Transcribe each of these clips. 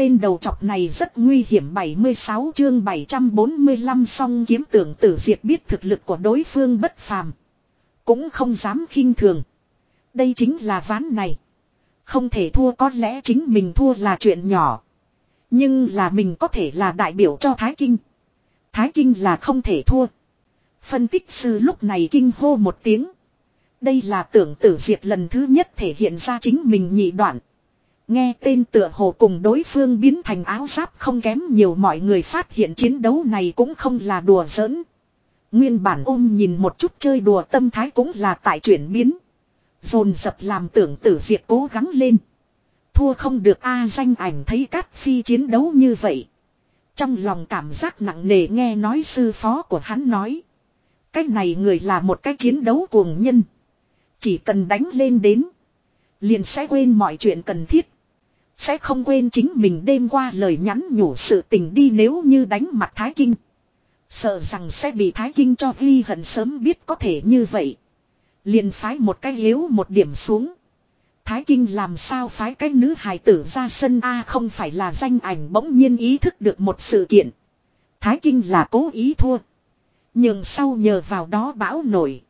tên đầu chọc này rất nguy hiểm 76 chương 745 song kiếm tưởng tử diệt biết thực lực của đối phương bất phàm. Cũng không dám khinh thường. Đây chính là ván này. Không thể thua, có lẽ chính mình thua là chuyện nhỏ. Nhưng là mình có thể là đại biểu cho Thái Kinh. Thái Kinh là không thể thua. Phân tích sư lúc này kinh hô một tiếng. Đây là tưởng tử diệt lần thứ nhất thể hiện ra chính mình nhị đoạn. Nghe tên tựa hồ cùng đối phương biến thành áo giáp không kém nhiều mọi người phát hiện chiến đấu này cũng không là đùa giỡn. Nguyên bản ôm nhìn một chút chơi đùa tâm thái cũng là tại chuyển biến. Dồn dập làm tưởng tử diệt cố gắng lên. Thua không được A danh ảnh thấy Cát Phi chiến đấu như vậy. Trong lòng cảm giác nặng nề nghe nói sư phó của hắn nói. Cái này người là một cái chiến đấu cuồng nhân. Chỉ cần đánh lên đến. Liền sẽ quên mọi chuyện cần thiết. Sẽ không quên chính mình đêm qua lời nhắn nhủ sự tình đi nếu như đánh mặt Thái Kinh. Sợ rằng sẽ bị Thái Kinh cho ghi hận sớm biết có thể như vậy. Liền phái một cái yếu một điểm xuống. Thái Kinh làm sao phái cái nữ hài tử ra sân A không phải là danh ảnh bỗng nhiên ý thức được một sự kiện. Thái Kinh là cố ý thua. Nhưng sau nhờ vào đó bão nổi.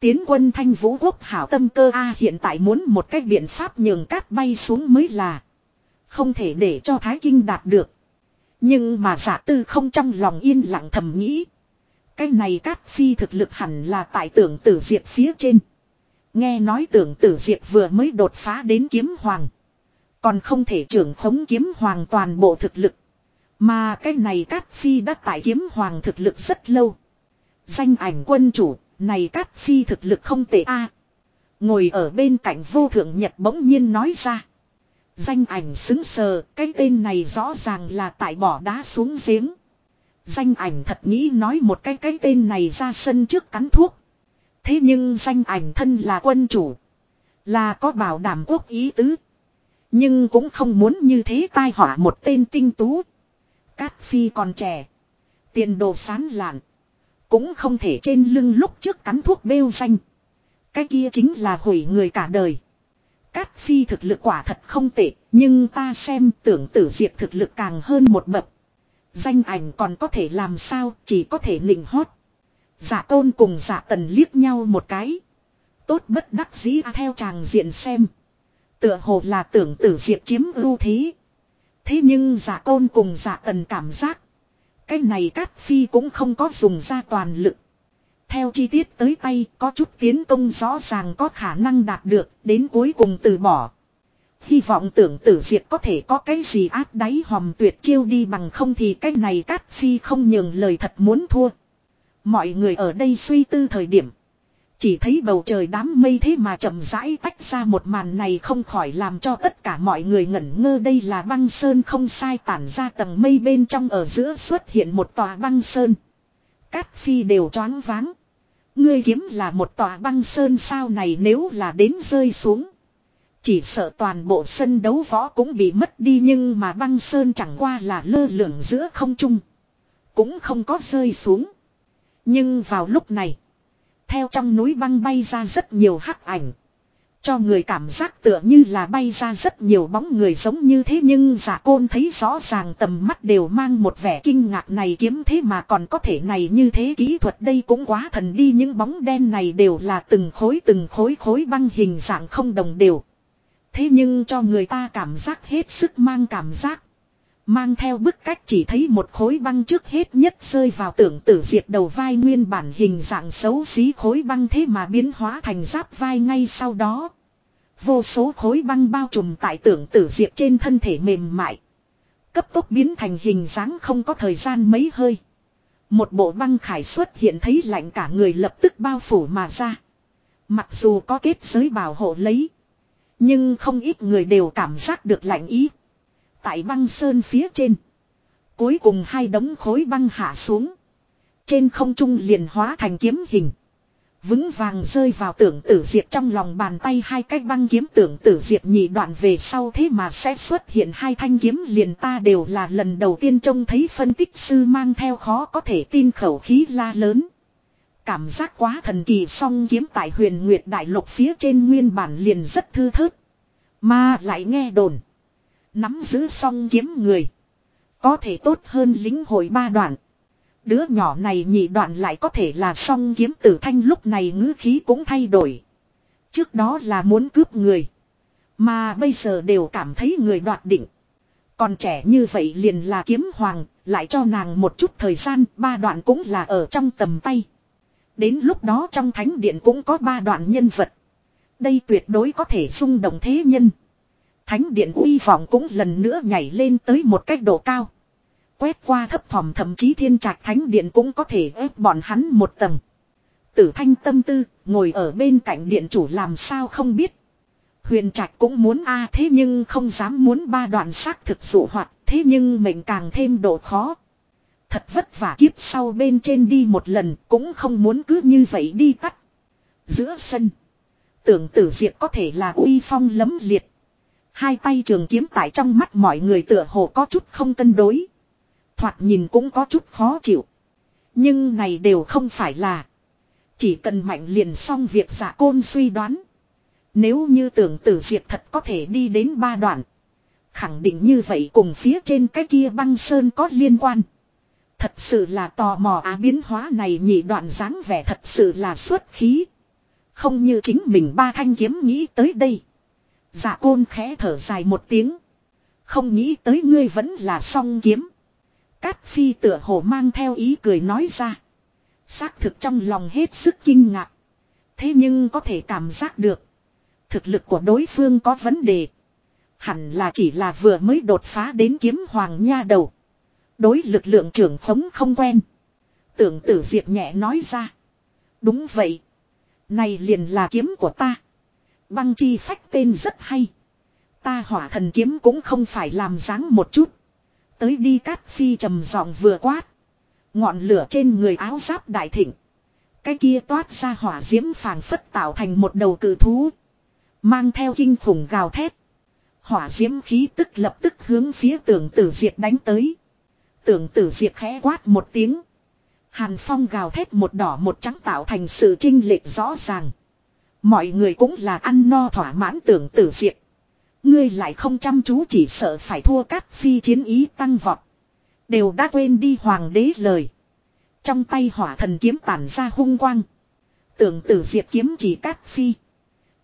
Tiến quân thanh vũ quốc hảo tâm cơ A hiện tại muốn một cách biện pháp nhường cát bay xuống mới là. Không thể để cho Thái Kinh đạt được. Nhưng mà giả tư không trong lòng yên lặng thầm nghĩ. Cái này cát phi thực lực hẳn là tại tưởng tử diệt phía trên. Nghe nói tưởng tử diệt vừa mới đột phá đến kiếm hoàng. Còn không thể trưởng khống kiếm hoàng toàn bộ thực lực. Mà cái này cát phi đã tại kiếm hoàng thực lực rất lâu. Danh ảnh quân chủ, này cát phi thực lực không tệ a. Ngồi ở bên cạnh vô thượng nhật bỗng nhiên nói ra. Danh ảnh xứng sờ, cái tên này rõ ràng là tại bỏ đá xuống giếng. Danh ảnh thật nghĩ nói một cái cái tên này ra sân trước cắn thuốc. Thế nhưng danh ảnh thân là quân chủ. Là có bảo đảm quốc ý tứ. Nhưng cũng không muốn như thế tai họa một tên tinh tú. Cát phi còn trẻ. Tiền đồ sán lạn. Cũng không thể trên lưng lúc trước cắn thuốc bêu danh. Cái kia chính là hủy người cả đời. Cát phi thực lực quả thật không tệ, nhưng ta xem tưởng tử diệt thực lực càng hơn một bậc. Danh ảnh còn có thể làm sao, chỉ có thể nịnh hót. Giả tôn cùng giả tần liếc nhau một cái. Tốt bất đắc dĩ à, theo chàng diện xem. Tựa hồ là tưởng tử diệt chiếm ưu thế. Thế nhưng giả tôn cùng giả tần cảm giác. Cái này cát phi cũng không có dùng ra toàn lực. Theo chi tiết tới tay có chút tiến công rõ ràng có khả năng đạt được, đến cuối cùng từ bỏ. Hy vọng tưởng tử diệt có thể có cái gì áp đáy hòm tuyệt chiêu đi bằng không thì cái này cát phi không nhường lời thật muốn thua. Mọi người ở đây suy tư thời điểm. Chỉ thấy bầu trời đám mây thế mà chậm rãi tách ra một màn này không khỏi làm cho tất cả mọi người ngẩn ngơ đây là băng sơn không sai tản ra tầng mây bên trong ở giữa xuất hiện một tòa băng sơn. Cát phi đều choáng váng. Ngươi kiếm là một tòa băng sơn sao này nếu là đến rơi xuống. Chỉ sợ toàn bộ sân đấu võ cũng bị mất đi nhưng mà băng sơn chẳng qua là lơ lửng giữa không trung. Cũng không có rơi xuống. Nhưng vào lúc này. Theo trong núi băng bay ra rất nhiều hắc ảnh. Cho người cảm giác tựa như là bay ra rất nhiều bóng người giống như thế nhưng giả côn thấy rõ ràng tầm mắt đều mang một vẻ kinh ngạc này kiếm thế mà còn có thể này như thế kỹ thuật đây cũng quá thần đi những bóng đen này đều là từng khối từng khối khối băng hình dạng không đồng đều. Thế nhưng cho người ta cảm giác hết sức mang cảm giác. Mang theo bức cách chỉ thấy một khối băng trước hết nhất rơi vào tưởng tử diệt đầu vai nguyên bản hình dạng xấu xí khối băng thế mà biến hóa thành giáp vai ngay sau đó. Vô số khối băng bao trùm tại tưởng tử diệt trên thân thể mềm mại. Cấp tốc biến thành hình dáng không có thời gian mấy hơi. Một bộ băng khải xuất hiện thấy lạnh cả người lập tức bao phủ mà ra. Mặc dù có kết giới bảo hộ lấy. Nhưng không ít người đều cảm giác được lạnh ý. Tại băng sơn phía trên. Cuối cùng hai đống khối băng hạ xuống. Trên không trung liền hóa thành kiếm hình. Vững vàng rơi vào tưởng tử diệt trong lòng bàn tay hai cái băng kiếm tưởng tử diệt nhị đoạn về sau thế mà sẽ xuất hiện hai thanh kiếm liền ta đều là lần đầu tiên trông thấy phân tích sư mang theo khó có thể tin khẩu khí la lớn. Cảm giác quá thần kỳ song kiếm tại huyền nguyệt đại lục phía trên nguyên bản liền rất thư thớt. Mà lại nghe đồn. Nắm giữ song kiếm người. Có thể tốt hơn lính hồi ba đoạn. Đứa nhỏ này nhị đoạn lại có thể là song kiếm tử thanh lúc này ngữ khí cũng thay đổi. Trước đó là muốn cướp người. Mà bây giờ đều cảm thấy người đoạt định. Còn trẻ như vậy liền là kiếm hoàng, lại cho nàng một chút thời gian, ba đoạn cũng là ở trong tầm tay. Đến lúc đó trong thánh điện cũng có ba đoạn nhân vật. Đây tuyệt đối có thể xung động thế nhân. Thánh điện uy vọng cũng lần nữa nhảy lên tới một cách độ cao. Quét qua thấp thỏm thậm chí thiên trạch thánh điện cũng có thể ép bọn hắn một tầng. Tử thanh tâm tư, ngồi ở bên cạnh điện chủ làm sao không biết. Huyền trạch cũng muốn a à thế nhưng không dám muốn ba đoạn xác thực dụ hoạt, thế nhưng mình càng thêm độ khó. Thật vất vả kiếp sau bên trên đi một lần cũng không muốn cứ như vậy đi tắt. Giữa sân. Tưởng tử diệt có thể là uy phong lấm liệt. Hai tay trường kiếm tại trong mắt mọi người tựa hồ có chút không cân đối. Thoạt nhìn cũng có chút khó chịu. Nhưng này đều không phải là. Chỉ cần mạnh liền xong việc giả côn suy đoán. Nếu như tưởng tử diệt thật có thể đi đến ba đoạn. Khẳng định như vậy cùng phía trên cái kia băng sơn có liên quan. Thật sự là tò mò á biến hóa này nhị đoạn dáng vẻ thật sự là xuất khí. Không như chính mình ba thanh kiếm nghĩ tới đây. Dạ côn khẽ thở dài một tiếng. Không nghĩ tới ngươi vẫn là song kiếm. Cát phi tựa hồ mang theo ý cười nói ra. Xác thực trong lòng hết sức kinh ngạc. Thế nhưng có thể cảm giác được. Thực lực của đối phương có vấn đề. Hẳn là chỉ là vừa mới đột phá đến kiếm hoàng nha đầu. Đối lực lượng trưởng khống không quen. Tưởng tử diệt nhẹ nói ra. Đúng vậy. Này liền là kiếm của ta. Băng chi phách tên rất hay. Ta hỏa thần kiếm cũng không phải làm dáng một chút. Tới đi cát phi trầm giọng vừa quát. Ngọn lửa trên người áo giáp đại thịnh. Cái kia toát ra hỏa diễm phảng phất tạo thành một đầu cử thú. Mang theo kinh khủng gào thét. Hỏa diễm khí tức lập tức hướng phía tưởng tử diệt đánh tới. Tưởng tử diệt khẽ quát một tiếng. Hàn phong gào thét một đỏ một trắng tạo thành sự trinh lệch rõ ràng. Mọi người cũng là ăn no thỏa mãn tưởng tử diệt. Ngươi lại không chăm chú chỉ sợ phải thua cát phi chiến ý tăng vọt. Đều đã quên đi hoàng đế lời. Trong tay hỏa thần kiếm tản ra hung quang. Tưởng tử diệt kiếm chỉ cát phi.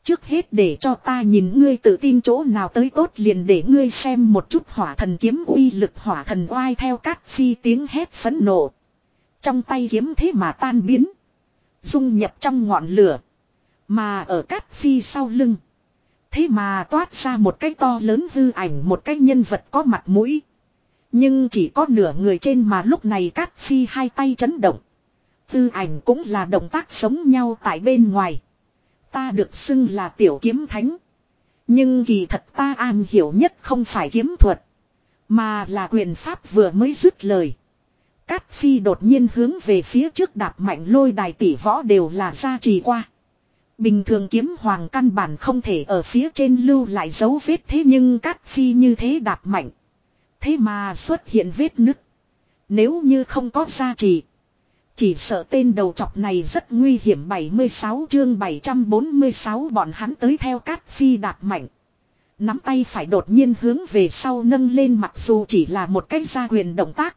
Trước hết để cho ta nhìn ngươi tự tin chỗ nào tới tốt liền để ngươi xem một chút hỏa thần kiếm uy lực hỏa thần oai theo cát phi tiếng hét phẫn nộ. Trong tay kiếm thế mà tan biến. Dung nhập trong ngọn lửa. Mà ở cát phi sau lưng. Thế mà toát ra một cái to lớn hư ảnh một cái nhân vật có mặt mũi. Nhưng chỉ có nửa người trên mà lúc này cát phi hai tay chấn động. Hư ảnh cũng là động tác sống nhau tại bên ngoài. Ta được xưng là tiểu kiếm thánh. Nhưng kỳ thật ta an hiểu nhất không phải kiếm thuật. Mà là quyền pháp vừa mới dứt lời. Cát phi đột nhiên hướng về phía trước đạp mạnh lôi đài tỷ võ đều là gia trì qua. Bình thường kiếm hoàng căn bản không thể ở phía trên lưu lại dấu vết thế nhưng cát phi như thế đạp mạnh. Thế mà xuất hiện vết nứt. Nếu như không có gia trì. Chỉ sợ tên đầu chọc này rất nguy hiểm 76 chương 746 bọn hắn tới theo cát phi đạp mạnh. Nắm tay phải đột nhiên hướng về sau nâng lên, mặc dù chỉ là một cái gia quyền động tác.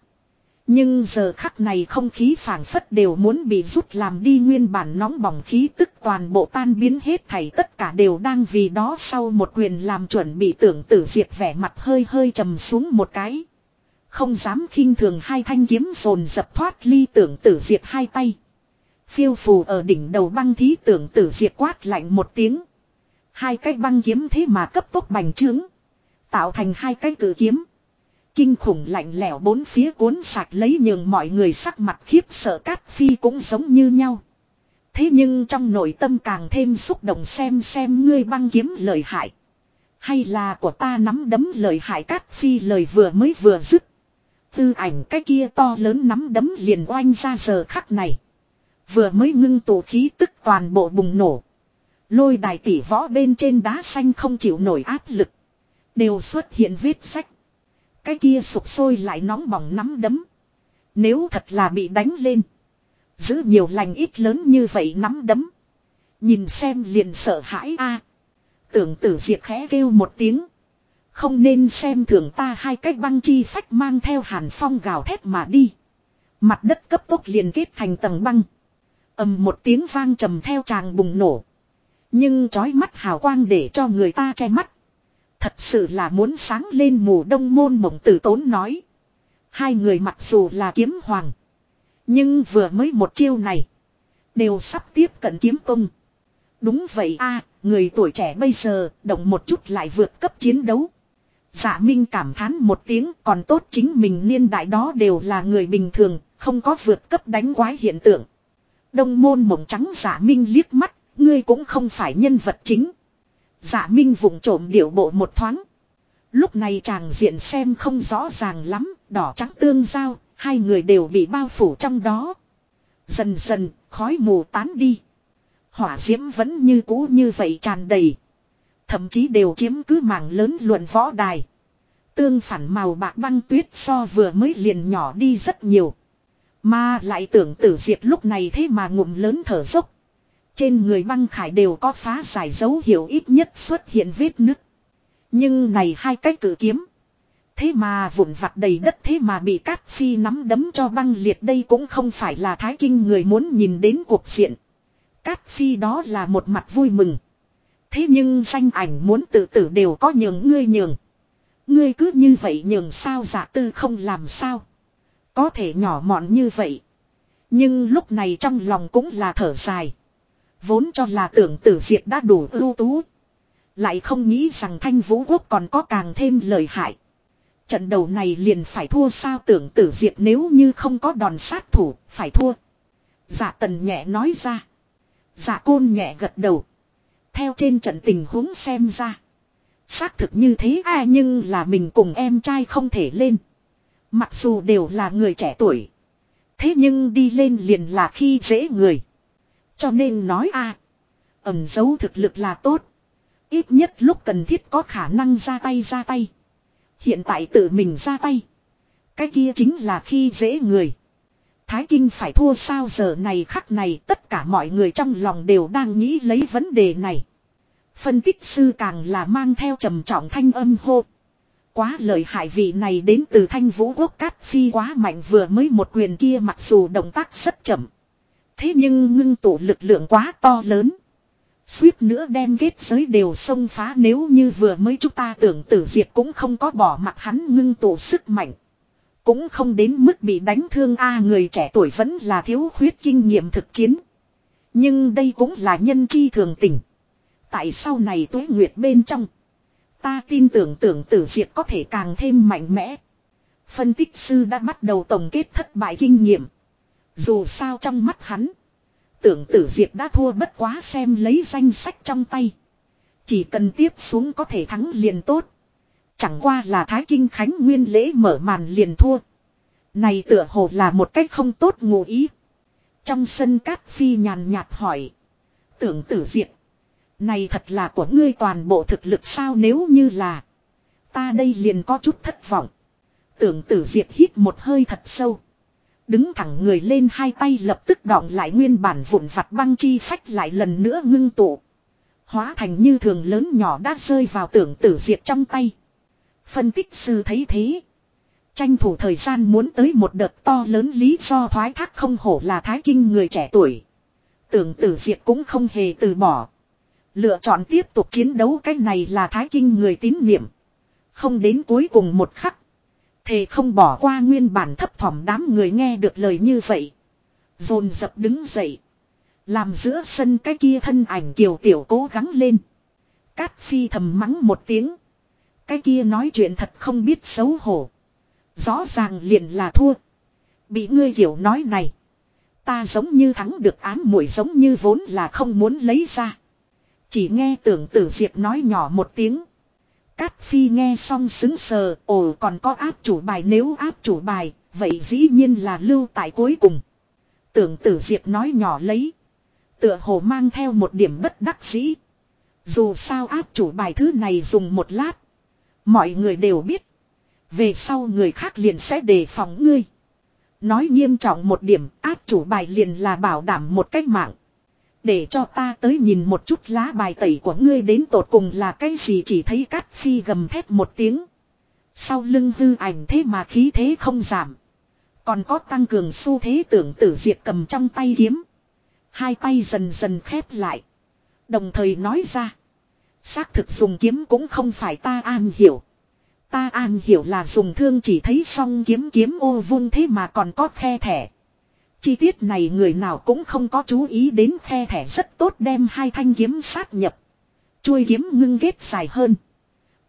Nhưng giờ khắc này không khí phảng phất đều muốn bị rút làm đi, nguyên bản nóng bỏng khí tức toàn bộ tan biến hết thảy, tất cả đều đang vì đó sau một quyền làm chuẩn bị tưởng tử diệt vẻ mặt hơi hơi trầm xuống một cái. Không dám khinh thường hai thanh kiếm rồn dập thoát ly tưởng tử diệt hai tay. Phiêu phù ở đỉnh đầu băng thí tưởng tử diệt quát lạnh một tiếng. Hai cái băng kiếm thế mà cấp tốc bành trướng. Tạo thành hai cái cử kiếm. Kinh khủng lạnh lẽo bốn phía cuốn sạc lấy nhường mọi người sắc mặt khiếp sợ cát phi cũng giống như nhau. Thế nhưng trong nội tâm càng thêm xúc động xem xem ngươi băng kiếm lời hại. Hay là của ta nắm đấm lời hại cát phi lời vừa mới vừa dứt. Tư ảnh cái kia to lớn nắm đấm liền oanh ra giờ khắc này. Vừa mới ngưng tụ khí tức toàn bộ bùng nổ. Lôi đài tỷ võ bên trên đá xanh không chịu nổi áp lực. Đều xuất hiện vết sách. Cái kia sụp sôi lại nóng bỏng nắm đấm. Nếu thật là bị đánh lên. Giữ nhiều lành ít lớn như vậy nắm đấm. Nhìn xem liền sợ hãi a. Tưởng tử diệt khẽ kêu một tiếng. Không nên xem thường ta hai cái băng chi phách mang theo hàn phong gào thét mà đi. Mặt đất cấp tốc liền kết thành tầng băng. ầm một tiếng vang trầm theo tràng bùng nổ. Nhưng trói mắt hào quang để cho người ta che mắt. Thật sự là muốn sáng lên mù đông môn mộng tử tốn nói. Hai người mặc dù là kiếm hoàng. Nhưng vừa mới một chiêu này. Đều sắp tiếp cận kiếm tung. Đúng vậy a người tuổi trẻ bây giờ động một chút lại vượt cấp chiến đấu. Dạ Minh cảm thán một tiếng còn tốt chính mình niên đại đó đều là người bình thường, không có vượt cấp đánh quái hiện tượng. Đông môn mộng trắng dạ Minh liếc mắt, ngươi cũng không phải nhân vật chính. Dạ Minh vùng trộm điệu bộ một thoáng. Lúc này chàng diện xem không rõ ràng lắm, đỏ trắng tương giao, hai người đều bị bao phủ trong đó. Dần dần, khói mù tán đi. Hỏa diễm vẫn như cũ như vậy tràn đầy. Thậm chí đều chiếm cứ mảng lớn luận võ đài. Tương phản màu bạc băng tuyết so vừa mới liền nhỏ đi rất nhiều. Mà lại tưởng tử diệt lúc này thế mà ngụm lớn thở dốc. Trên người băng khải đều có phá giải dấu hiệu ít nhất xuất hiện vết nứt. Nhưng này hai cái cử kiếm. Thế mà vụn vặt đầy đất thế mà bị cát phi nắm đấm cho băng liệt đây cũng không phải là thái kinh người muốn nhìn đến cuộc diện. Cát phi đó là một mặt vui mừng. Thế nhưng danh ảnh muốn tự tử đều có nhường ngươi nhường. Ngươi cứ như vậy nhường sao giả tư không làm sao. Có thể nhỏ mọn như vậy. Nhưng lúc này trong lòng cũng là thở dài. Vốn cho là tưởng tử diệt đã đủ ưu tú. Lại không nghĩ rằng thanh vũ quốc còn có càng thêm lợi hại. Trận đầu này liền phải thua sao tưởng tử diệt nếu như không có đòn sát thủ, phải thua. Giả tần nhẹ nói ra. Giả côn nhẹ gật đầu. Theo trên trận tình huống xem ra. Xác thực như thế à nhưng là mình cùng em trai không thể lên. Mặc dù đều là người trẻ tuổi. Thế nhưng đi lên liền là khi dễ người. Cho nên nói a, Ẩm dấu thực lực là tốt. Ít nhất lúc cần thiết có khả năng ra tay ra tay. Hiện tại tự mình ra tay. Cái kia chính là khi dễ người. Thái Kinh phải thua sao giờ này khắc này tất cả mọi người trong lòng đều đang nghĩ lấy vấn đề này. Phân tích sư càng là mang theo trầm trọng thanh âm hô. Quá lợi hại vị này đến từ thanh vũ quốc cát phi quá mạnh vừa mới một quyền kia mặc dù động tác rất chậm. Thế nhưng ngưng tụ lực lượng quá to lớn. Suýt nữa đem kết giới đều xông phá nếu như vừa mới chúng ta tưởng tử diệt cũng không có bỏ mặt hắn ngưng tụ sức mạnh. Cũng không đến mức bị đánh thương a người trẻ tuổi vẫn là thiếu khuyết kinh nghiệm thực chiến. Nhưng đây cũng là nhân chi thường tình. Tại sau này tuế nguyệt bên trong. Ta tin tưởng tưởng tử diệt có thể càng thêm mạnh mẽ. Phân tích sư đã bắt đầu tổng kết thất bại kinh nghiệm. Dù sao trong mắt hắn. Tưởng tử diệt đã thua bất quá xem lấy danh sách trong tay. Chỉ cần tiếp xuống có thể thắng liền tốt. Chẳng qua là Thái Kinh Khánh Nguyên lễ mở màn liền thua. Này tựa hồ là một cách không tốt ngụ ý. Trong sân cát phi nhàn nhạt hỏi. Tưởng tử diệt. Này thật là của ngươi toàn bộ thực lực sao nếu như là. Ta đây liền có chút thất vọng. Tưởng tử diệt hít một hơi thật sâu. Đứng thẳng người lên hai tay lập tức đọng lại nguyên bản vụn vặt băng chi phách lại lần nữa ngưng tụ. Hóa thành như thường lớn nhỏ đã rơi vào tưởng tử diệt trong tay. Phân tích sư thấy thế. Tranh thủ thời gian muốn tới một đợt to lớn lý do thoái thác không hổ là thái kinh người trẻ tuổi. Tưởng tử diệt cũng không hề từ bỏ. Lựa chọn tiếp tục chiến đấu cái này là thái kinh người tín niệm. Không đến cuối cùng một khắc. Thề không bỏ qua nguyên bản thấp thỏm đám người nghe được lời như vậy. Dồn dập đứng dậy. Làm giữa sân cái kia thân ảnh kiều tiểu cố gắng lên. Cát phi thầm mắng một tiếng. Cái kia nói chuyện thật không biết xấu hổ. Rõ ràng liền là thua. Bị ngươi hiểu nói này. Ta giống như thắng được ám muội giống như vốn là không muốn lấy ra. Chỉ nghe tưởng tử diệp nói nhỏ một tiếng. Cát phi nghe xong xứng sờ, ồ còn có áp chủ bài nếu áp chủ bài, vậy dĩ nhiên là lưu tại cuối cùng. Tưởng tử diệp nói nhỏ lấy. Tựa hồ mang theo một điểm bất đắc dĩ. Dù sao áp chủ bài thứ này dùng một lát. Mọi người đều biết. Về sau người khác liền sẽ đề phòng ngươi. Nói nghiêm trọng một điểm áp chủ bài liền là bảo đảm một cách mạng. Để cho ta tới nhìn một chút lá bài tẩy của ngươi đến tột cùng là cái gì, chỉ thấy cát phi gầm thét một tiếng. Sau lưng hư ảnh thế mà khí thế không giảm. Còn có tăng cường xu thế tưởng tử diệt cầm trong tay kiếm. Hai tay dần dần khép lại. Đồng thời nói ra. Xác thực dùng kiếm cũng không phải ta an hiểu. Ta an hiểu là dùng thương chỉ thấy xong kiếm kiếm ô vung thế mà còn có khe thẻ. Chi tiết này người nào cũng không có chú ý đến khe thẻ rất tốt đem hai thanh kiếm sát nhập. Chuôi kiếm ngưng kết dài hơn.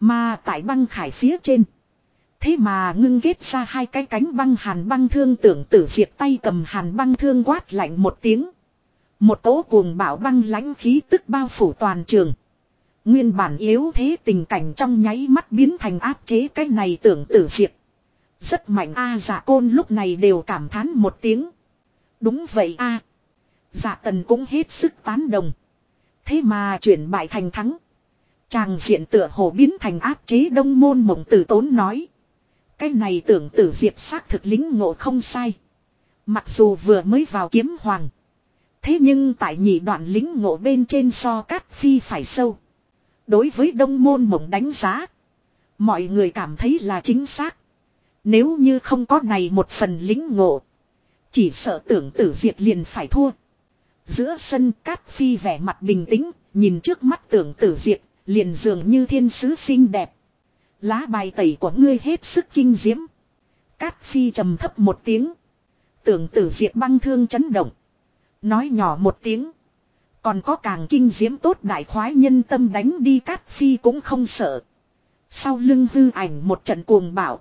Mà tại băng khải phía trên. Thế mà ngưng kết ra hai cái cánh băng hàn băng thương tưởng tử diệt tay cầm hàn băng thương quát lạnh một tiếng. Một tố cuồng bạo băng lãnh khí tức bao phủ toàn trường. Nguyên bản yếu thế tình cảnh trong nháy mắt biến thành áp chế cái này tưởng tử diệt. Rất mạnh a à, dạ côn lúc này đều cảm thán một tiếng. Đúng vậy a à. Dạ tần cũng hết sức tán đồng. Thế mà chuyển bại thành thắng. Chàng diện tựa hồ biến thành áp chế đông môn mộng tử tốn nói. Cái này tưởng tử diệp xác thực lính ngộ không sai. Mặc dù vừa mới vào kiếm hoàng. Thế nhưng tại nhị đoạn lính ngộ bên trên so cát phi phải sâu. Đối với đông môn mộng đánh giá. Mọi người cảm thấy là chính xác. Nếu như không có này một phần lính ngộ. Chỉ sợ tưởng tử diệt liền phải thua. Giữa sân cát phi vẻ mặt bình tĩnh, nhìn trước mắt tưởng tử diệt, liền dường như thiên sứ xinh đẹp. Lá bài tẩy của ngươi hết sức kinh diễm. Cát phi trầm thấp một tiếng. Tưởng tử diệt băng thương chấn động. Nói nhỏ một tiếng. Còn có càng kinh diễm tốt đại khoái nhân tâm đánh đi cát phi cũng không sợ. Sau lưng hư ảnh một trận cuồng bảo.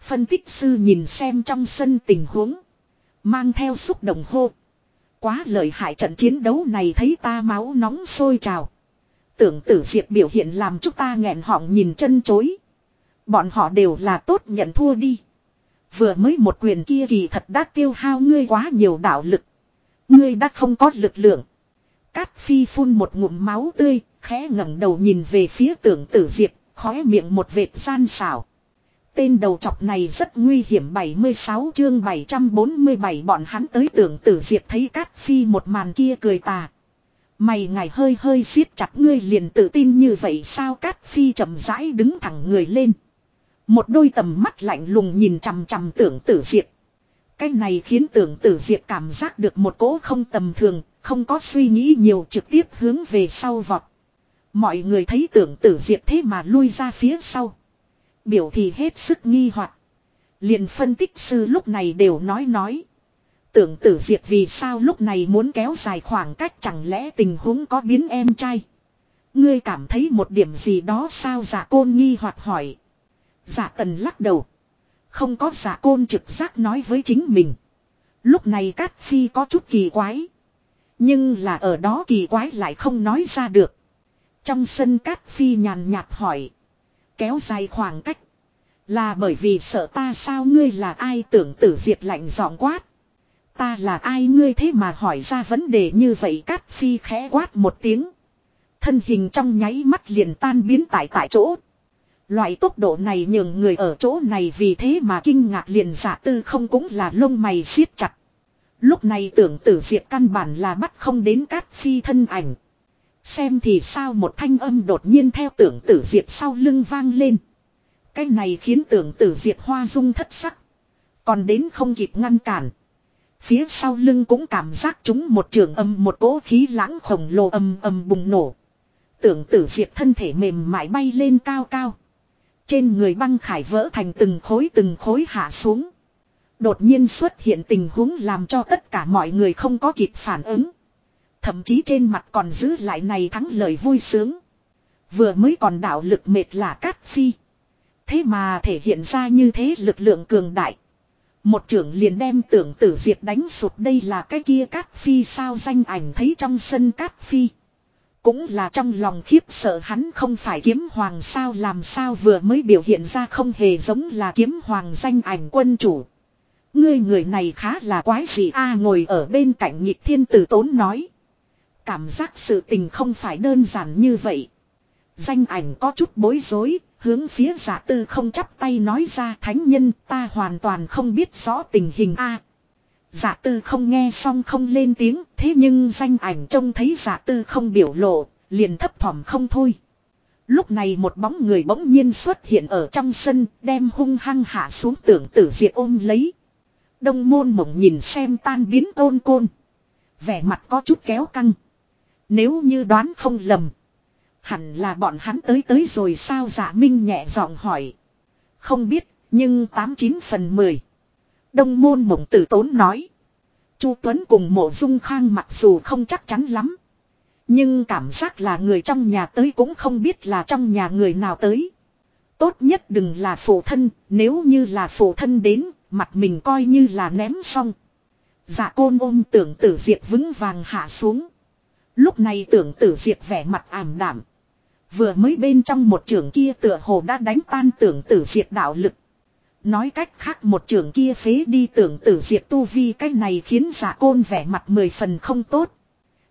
Phân tích sư nhìn xem trong sân tình huống. Mang theo xúc động hô. Quá lợi hại trận chiến đấu này thấy ta máu nóng sôi trào. Tưởng tử diệt biểu hiện làm chúng ta nghẹn họng nhìn chân chối. Bọn họ đều là tốt nhận thua đi. Vừa mới một quyền kia kỳ thật đã tiêu hao ngươi quá nhiều đạo lực. Ngươi đã không có lực lượng. Cát phi phun một ngụm máu tươi, khẽ ngẩng đầu nhìn về phía tưởng tử diệt, khóe miệng một vệt gian xảo. Tên đầu chọc này rất nguy hiểm 76 chương 747 bọn hắn tới tưởng tử diệt thấy Cát phi một màn kia cười tà. Mày ngài hơi hơi siết chặt ngươi liền tự tin như vậy sao Cát phi chậm rãi đứng thẳng người lên. Một đôi tầm mắt lạnh lùng nhìn chằm chằm tưởng tử diệt. Cái này khiến tưởng tử diệt cảm giác được một cỗ không tầm thường, không có suy nghĩ nhiều trực tiếp hướng về sau vọt. Mọi người thấy tưởng tử diệt thế mà lui ra phía sau. Biểu thì hết sức nghi hoặc liền phân tích sư lúc này đều nói nói. Tưởng tử diệt vì sao lúc này muốn kéo dài khoảng cách chẳng lẽ tình huống có biến em trai. Ngươi cảm thấy một điểm gì đó sao giả côn nghi hoặc hỏi. Giả tần lắc đầu. Không có giả côn trực giác nói với chính mình. Lúc này Cát Phi có chút kỳ quái. Nhưng là ở đó kỳ quái lại không nói ra được. Trong sân Cát Phi nhàn nhạt hỏi. Kéo dài khoảng cách. Là bởi vì sợ ta sao ngươi là ai tưởng tử diệt lạnh giọng quát. Ta là ai ngươi thế mà hỏi ra vấn đề như vậy Cát Phi khẽ quát một tiếng. Thân hình trong nháy mắt liền tan biến tại tại chỗ. Loại tốc độ này nhường người ở chỗ này vì thế mà kinh ngạc liền giả tư không cũng là lông mày siết chặt. Lúc này tưởng tử diệt căn bản là bắt không đến cát phi thân ảnh. Xem thì sao một thanh âm đột nhiên theo tưởng tử diệt sau lưng vang lên. Cái này khiến tưởng tử diệt hoa dung thất sắc. Còn đến không kịp ngăn cản. Phía sau lưng cũng cảm giác chúng một trường âm một cỗ khí lãng khổng lồ âm âm bùng nổ. Tưởng tử diệt thân thể mềm mại bay lên cao cao. Trên người băng khải vỡ thành từng khối từng khối hạ xuống. Đột nhiên xuất hiện tình huống làm cho tất cả mọi người không có kịp phản ứng. Thậm chí trên mặt còn giữ lại này thắng lời vui sướng. Vừa mới còn đạo lực mệt là cát phi. Thế mà thể hiện ra như thế lực lượng cường đại. Một trưởng liền đem tưởng tử diệt đánh sụp đây là cái kia cát phi sao danh ảnh thấy trong sân cát phi. Cũng là trong lòng khiếp sợ hắn không phải kiếm hoàng sao làm sao vừa mới biểu hiện ra không hề giống là kiếm hoàng danh ảnh quân chủ. Ngươi người này khá là quái gì a à, ngồi ở bên cạnh nhịp thiên tử tốn nói. Cảm giác sự tình không phải đơn giản như vậy. Danh ảnh có chút bối rối, hướng phía giả tư không chắp tay nói ra thánh nhân ta hoàn toàn không biết rõ tình hình a. giả tư không nghe xong không lên tiếng, thế nhưng danh ảnh trông thấy giả tư không biểu lộ, liền thấp thỏm không thôi. Lúc này một bóng người bỗng nhiên xuất hiện ở trong sân, đem hung hăng hạ xuống tưởng tử diệt ôm lấy. Đông môn mộng nhìn xem tan biến ôn côn. Vẻ mặt có chút kéo căng. Nếu như đoán không lầm. Hẳn là bọn hắn tới tới rồi sao dạ minh nhẹ giọng hỏi. Không biết, nhưng tám chín phần mười. Đông môn mộng tử tốn nói. Chu Tuấn cùng mộ dung khang mặc dù không chắc chắn lắm. Nhưng cảm giác là người trong nhà tới cũng không biết là trong nhà người nào tới. Tốt nhất đừng là phụ thân, nếu như là phụ thân đến, mặt mình coi như là ném xong. Dạ côn ôm tưởng tử diệt vững vàng hạ xuống. Lúc này tưởng tử diệt vẻ mặt ảm đảm. Vừa mới bên trong một trường kia tựa hồ đã đánh tan tưởng tử diệt đạo lực. Nói cách khác một trường kia phế đi tưởng tử diệt tu vi cái này khiến giả côn vẻ mặt mười phần không tốt.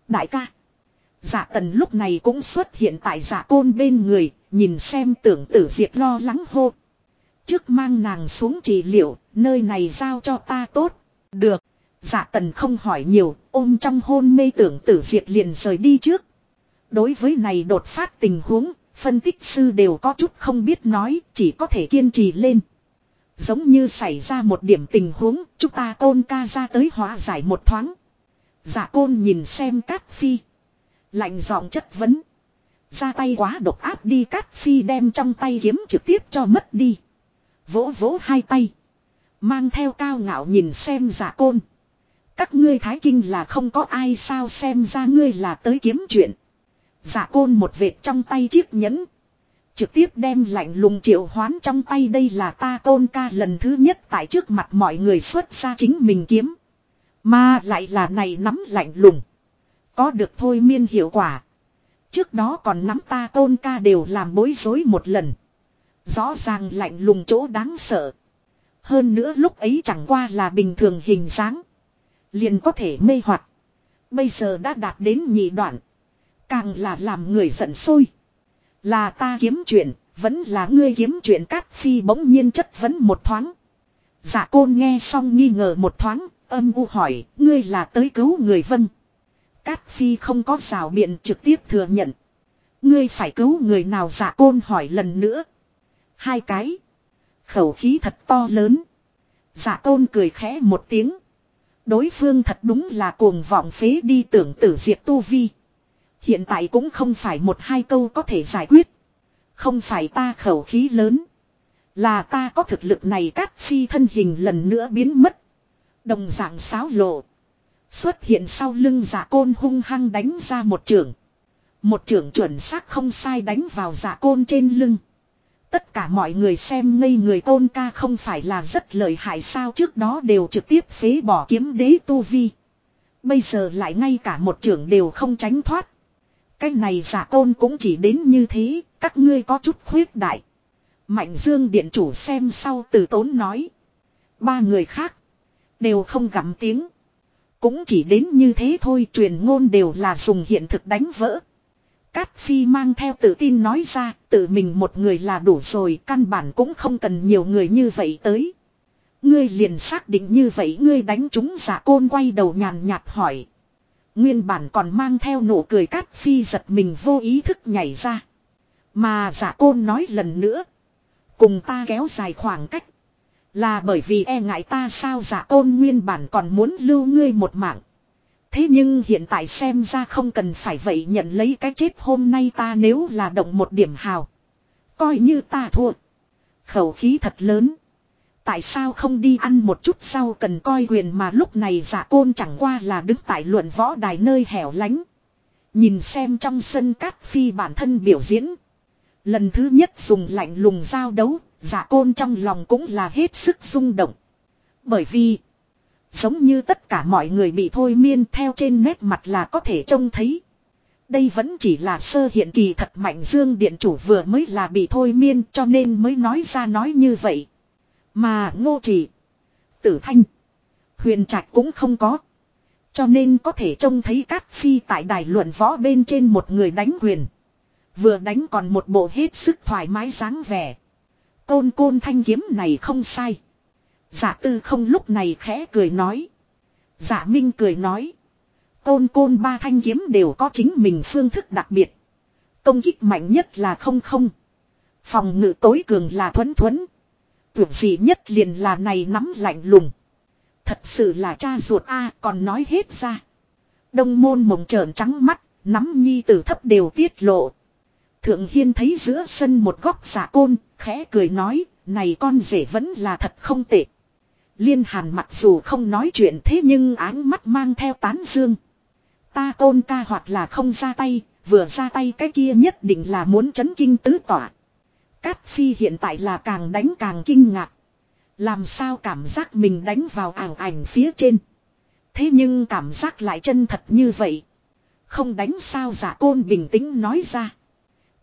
Đại ca. Giả tần lúc này cũng xuất hiện tại giả côn bên người, nhìn xem tưởng tử diệt lo lắng hô. Trước mang nàng xuống trị liệu, nơi này giao cho ta tốt. Được. Giả tần không hỏi nhiều, ôm trong hôn mê tưởng tử diệt liền rời đi trước. Đối với này đột phát tình huống, phân tích sư đều có chút không biết nói, chỉ có thể kiên trì lên. Giống như xảy ra một điểm tình huống, chúng ta côn ca ra tới hóa giải một thoáng. Giả côn nhìn xem Cát Phi. Lạnh giọng chất vấn. Ra tay quá độc áp đi Cát Phi đem trong tay kiếm trực tiếp cho mất đi. Vỗ vỗ hai tay. Mang theo cao ngạo nhìn xem giả côn. Các ngươi thái kinh là không có ai sao xem ra ngươi là tới kiếm chuyện. Giả côn một vệt trong tay chiếc nhẫn. Trực tiếp đem lạnh lùng triệu hoán trong tay đây là ta tôn ca lần thứ nhất tại trước mặt mọi người xuất ra chính mình kiếm. Mà lại là này nắm lạnh lùng. Có được thôi miên hiệu quả. Trước đó còn nắm ta tôn ca đều làm bối rối một lần. Rõ ràng lạnh lùng chỗ đáng sợ. Hơn nữa lúc ấy chẳng qua là bình thường hình dáng. Liền có thể mê hoặc. Bây giờ đã đạt đến nhị đoạn. Càng là làm người giận sôi. Là ta kiếm chuyện, vẫn là ngươi kiếm chuyện cát phi bỗng nhiên chất vấn một thoáng. Dạ côn nghe xong nghi ngờ một thoáng, âm u hỏi, ngươi là tới cứu người vân? Cát phi không có rào biện trực tiếp thừa nhận. Ngươi phải cứu người nào dạ côn hỏi lần nữa. Hai cái. Khẩu khí thật to lớn. Dạ côn cười khẽ một tiếng. Đối phương thật đúng là cuồng vọng phế đi tưởng tử diệt tu vi. Hiện tại cũng không phải một hai câu có thể giải quyết. Không phải ta khẩu khí lớn. Là ta có thực lực này cát phi thân hình lần nữa biến mất. Đồng dạng sáo lộ. Xuất hiện sau lưng giả côn hung hăng đánh ra một trường. Một trường chuẩn xác không sai đánh vào giả côn trên lưng. Tất cả mọi người xem ngây người tôn ca không phải là rất lợi hại sao trước đó đều trực tiếp phế bỏ kiếm đế tu vi. Bây giờ lại ngay cả một trưởng đều không tránh thoát. Cái này giả tôn cũng chỉ đến như thế, các ngươi có chút khuyết đại. Mạnh dương điện chủ xem sau từ tốn nói. Ba người khác, đều không gặm tiếng. Cũng chỉ đến như thế thôi truyền ngôn đều là dùng hiện thực đánh vỡ. Cát Phi mang theo tự tin nói ra, tự mình một người là đủ rồi, căn bản cũng không cần nhiều người như vậy tới. Ngươi liền xác định như vậy ngươi đánh chúng giả côn quay đầu nhàn nhạt hỏi. Nguyên bản còn mang theo nụ cười Cát Phi giật mình vô ý thức nhảy ra. Mà giả côn nói lần nữa. Cùng ta kéo dài khoảng cách. Là bởi vì e ngại ta sao giả côn nguyên bản còn muốn lưu ngươi một mạng. Thế nhưng hiện tại xem ra không cần phải vậy nhận lấy cái chết hôm nay ta nếu là động một điểm hào. Coi như ta thua. Khẩu khí thật lớn. Tại sao không đi ăn một chút sau cần coi quyền mà lúc này giả côn chẳng qua là đứng tại luận võ đài nơi hẻo lánh. Nhìn xem trong sân cát phi bản thân biểu diễn. Lần thứ nhất dùng lạnh lùng giao đấu, giả côn trong lòng cũng là hết sức rung động. Bởi vì, giống như tất cả mọi người bị thôi miên theo trên nét mặt là có thể trông thấy. Đây vẫn chỉ là sơ hiện kỳ thật mạnh dương điện chủ vừa mới là bị thôi miên cho nên mới nói ra nói như vậy. Mà ngô trì, tử thanh, huyền trạch cũng không có. Cho nên có thể trông thấy Cát Phi tại đài luận võ bên trên một người đánh huyền. Vừa đánh còn một bộ hết sức thoải mái dáng vẻ. Côn côn thanh kiếm này không sai. Giả tư không lúc này khẽ cười nói. Dạ Minh cười nói. Côn côn ba thanh kiếm đều có chính mình phương thức đặc biệt. Công kích mạnh nhất là không không. Phòng ngự tối cường là thuấn thuấn. Tuyệt gì nhất liền là này nắm lạnh lùng. Thật sự là cha ruột a còn nói hết ra. Đông môn mộng trợn trắng mắt, nắm nhi tử thấp đều tiết lộ. Thượng Hiên thấy giữa sân một góc giả côn, khẽ cười nói, này con rể vẫn là thật không tệ. Liên hàn mặc dù không nói chuyện thế nhưng áng mắt mang theo tán dương. Ta côn ca hoặc là không ra tay, vừa ra tay cái kia nhất định là muốn chấn kinh tứ tỏa. Cát phi hiện tại là càng đánh càng kinh ngạc. Làm sao cảm giác mình đánh vào ảng ảnh phía trên. Thế nhưng cảm giác lại chân thật như vậy. Không đánh sao giả côn bình tĩnh nói ra.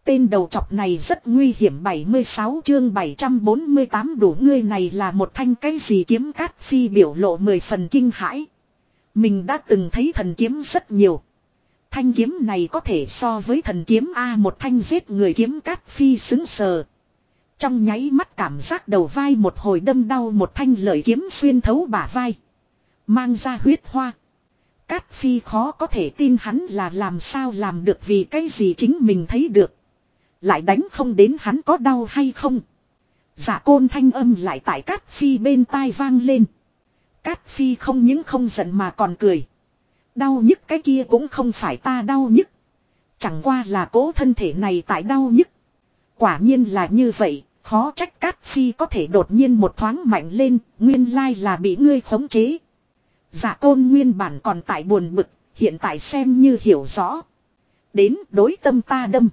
Tên đầu chọc này rất nguy hiểm 76 chương 748 đủ ngươi này là một thanh cái gì kiếm cát phi biểu lộ mười phần kinh hãi. Mình đã từng thấy thần kiếm rất nhiều. Thanh kiếm này có thể so với thần kiếm A, một thanh giết người kiếm cát phi xứng sờ. Trong nháy mắt cảm giác đầu vai một hồi đâm đau, một thanh lợi kiếm xuyên thấu bả vai. Mang ra huyết hoa. Cát phi khó có thể tin hắn là làm sao làm được vì cái gì chính mình thấy được. Lại đánh không đến hắn có đau hay không. Giả côn thanh âm lại tại cát phi bên tai vang lên. Cát phi không những không giận mà còn cười. Đau nhức cái kia cũng không phải ta đau nhức. Chẳng qua là cố thân thể này tại đau nhức. Quả nhiên là như vậy, khó trách Cát Phi có thể đột nhiên một thoáng mạnh lên, nguyên lai là bị ngươi khống chế. Giả côn nguyên bản còn tại buồn bực, hiện tại xem như hiểu rõ. Đến đối tâm ta đâm.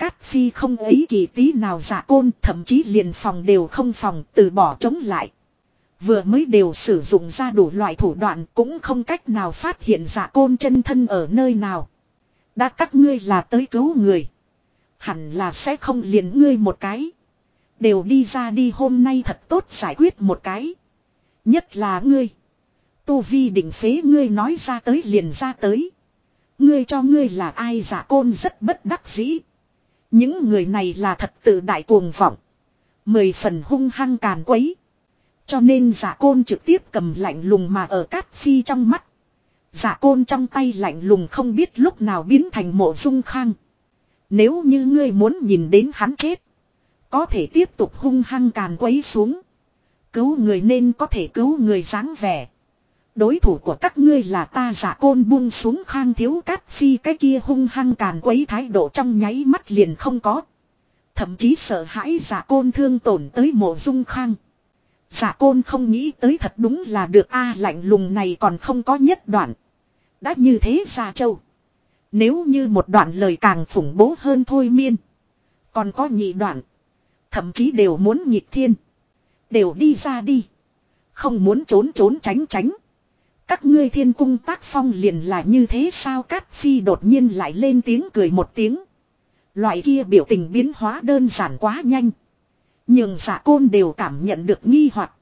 Cát Phi không ấy kỳ tí nào giả côn, thậm chí liền phòng đều không phòng, từ bỏ chống lại. Vừa mới đều sử dụng ra đủ loại thủ đoạn cũng không cách nào phát hiện giả côn chân thân ở nơi nào. Đã các ngươi là tới cứu người. Hẳn là sẽ không liền ngươi một cái. Đều đi ra đi hôm nay thật tốt giải quyết một cái. Nhất là ngươi. Tu vi định phế ngươi nói ra tới liền ra tới. Ngươi cho ngươi là ai giả côn rất bất đắc dĩ. Những người này là thật tự đại cuồng vọng. Mười phần hung hăng càn quấy. Cho nên giả côn trực tiếp cầm lạnh lùng mà ở cát phi trong mắt. Giả côn trong tay lạnh lùng không biết lúc nào biến thành mộ dung khang. Nếu như ngươi muốn nhìn đến hắn chết. Có thể tiếp tục hung hăng càn quấy xuống. Cứu người nên có thể cứu người dáng vẻ. Đối thủ của các ngươi là ta giả côn buông xuống khang thiếu cát phi, cái kia hung hăng càn quấy thái độ trong nháy mắt liền không có. Thậm chí sợ hãi giả côn thương tổn tới mộ dung khang. Giả côn không nghĩ tới thật đúng là được, A lạnh lùng này còn không có nhất đoạn. Đã như thế ra châu. Nếu như một đoạn lời càng phủng bố hơn thôi miên. Còn có nhị đoạn. Thậm chí đều muốn nhịp thiên. Đều đi ra đi. Không muốn trốn trốn tránh tránh. Các ngươi thiên cung tác phong liền là như thế sao Cát Phi đột nhiên lại lên tiếng cười một tiếng. Loại kia biểu tình biến hóa đơn giản quá nhanh. Nhưng giả côn đều cảm nhận được nghi hoặc.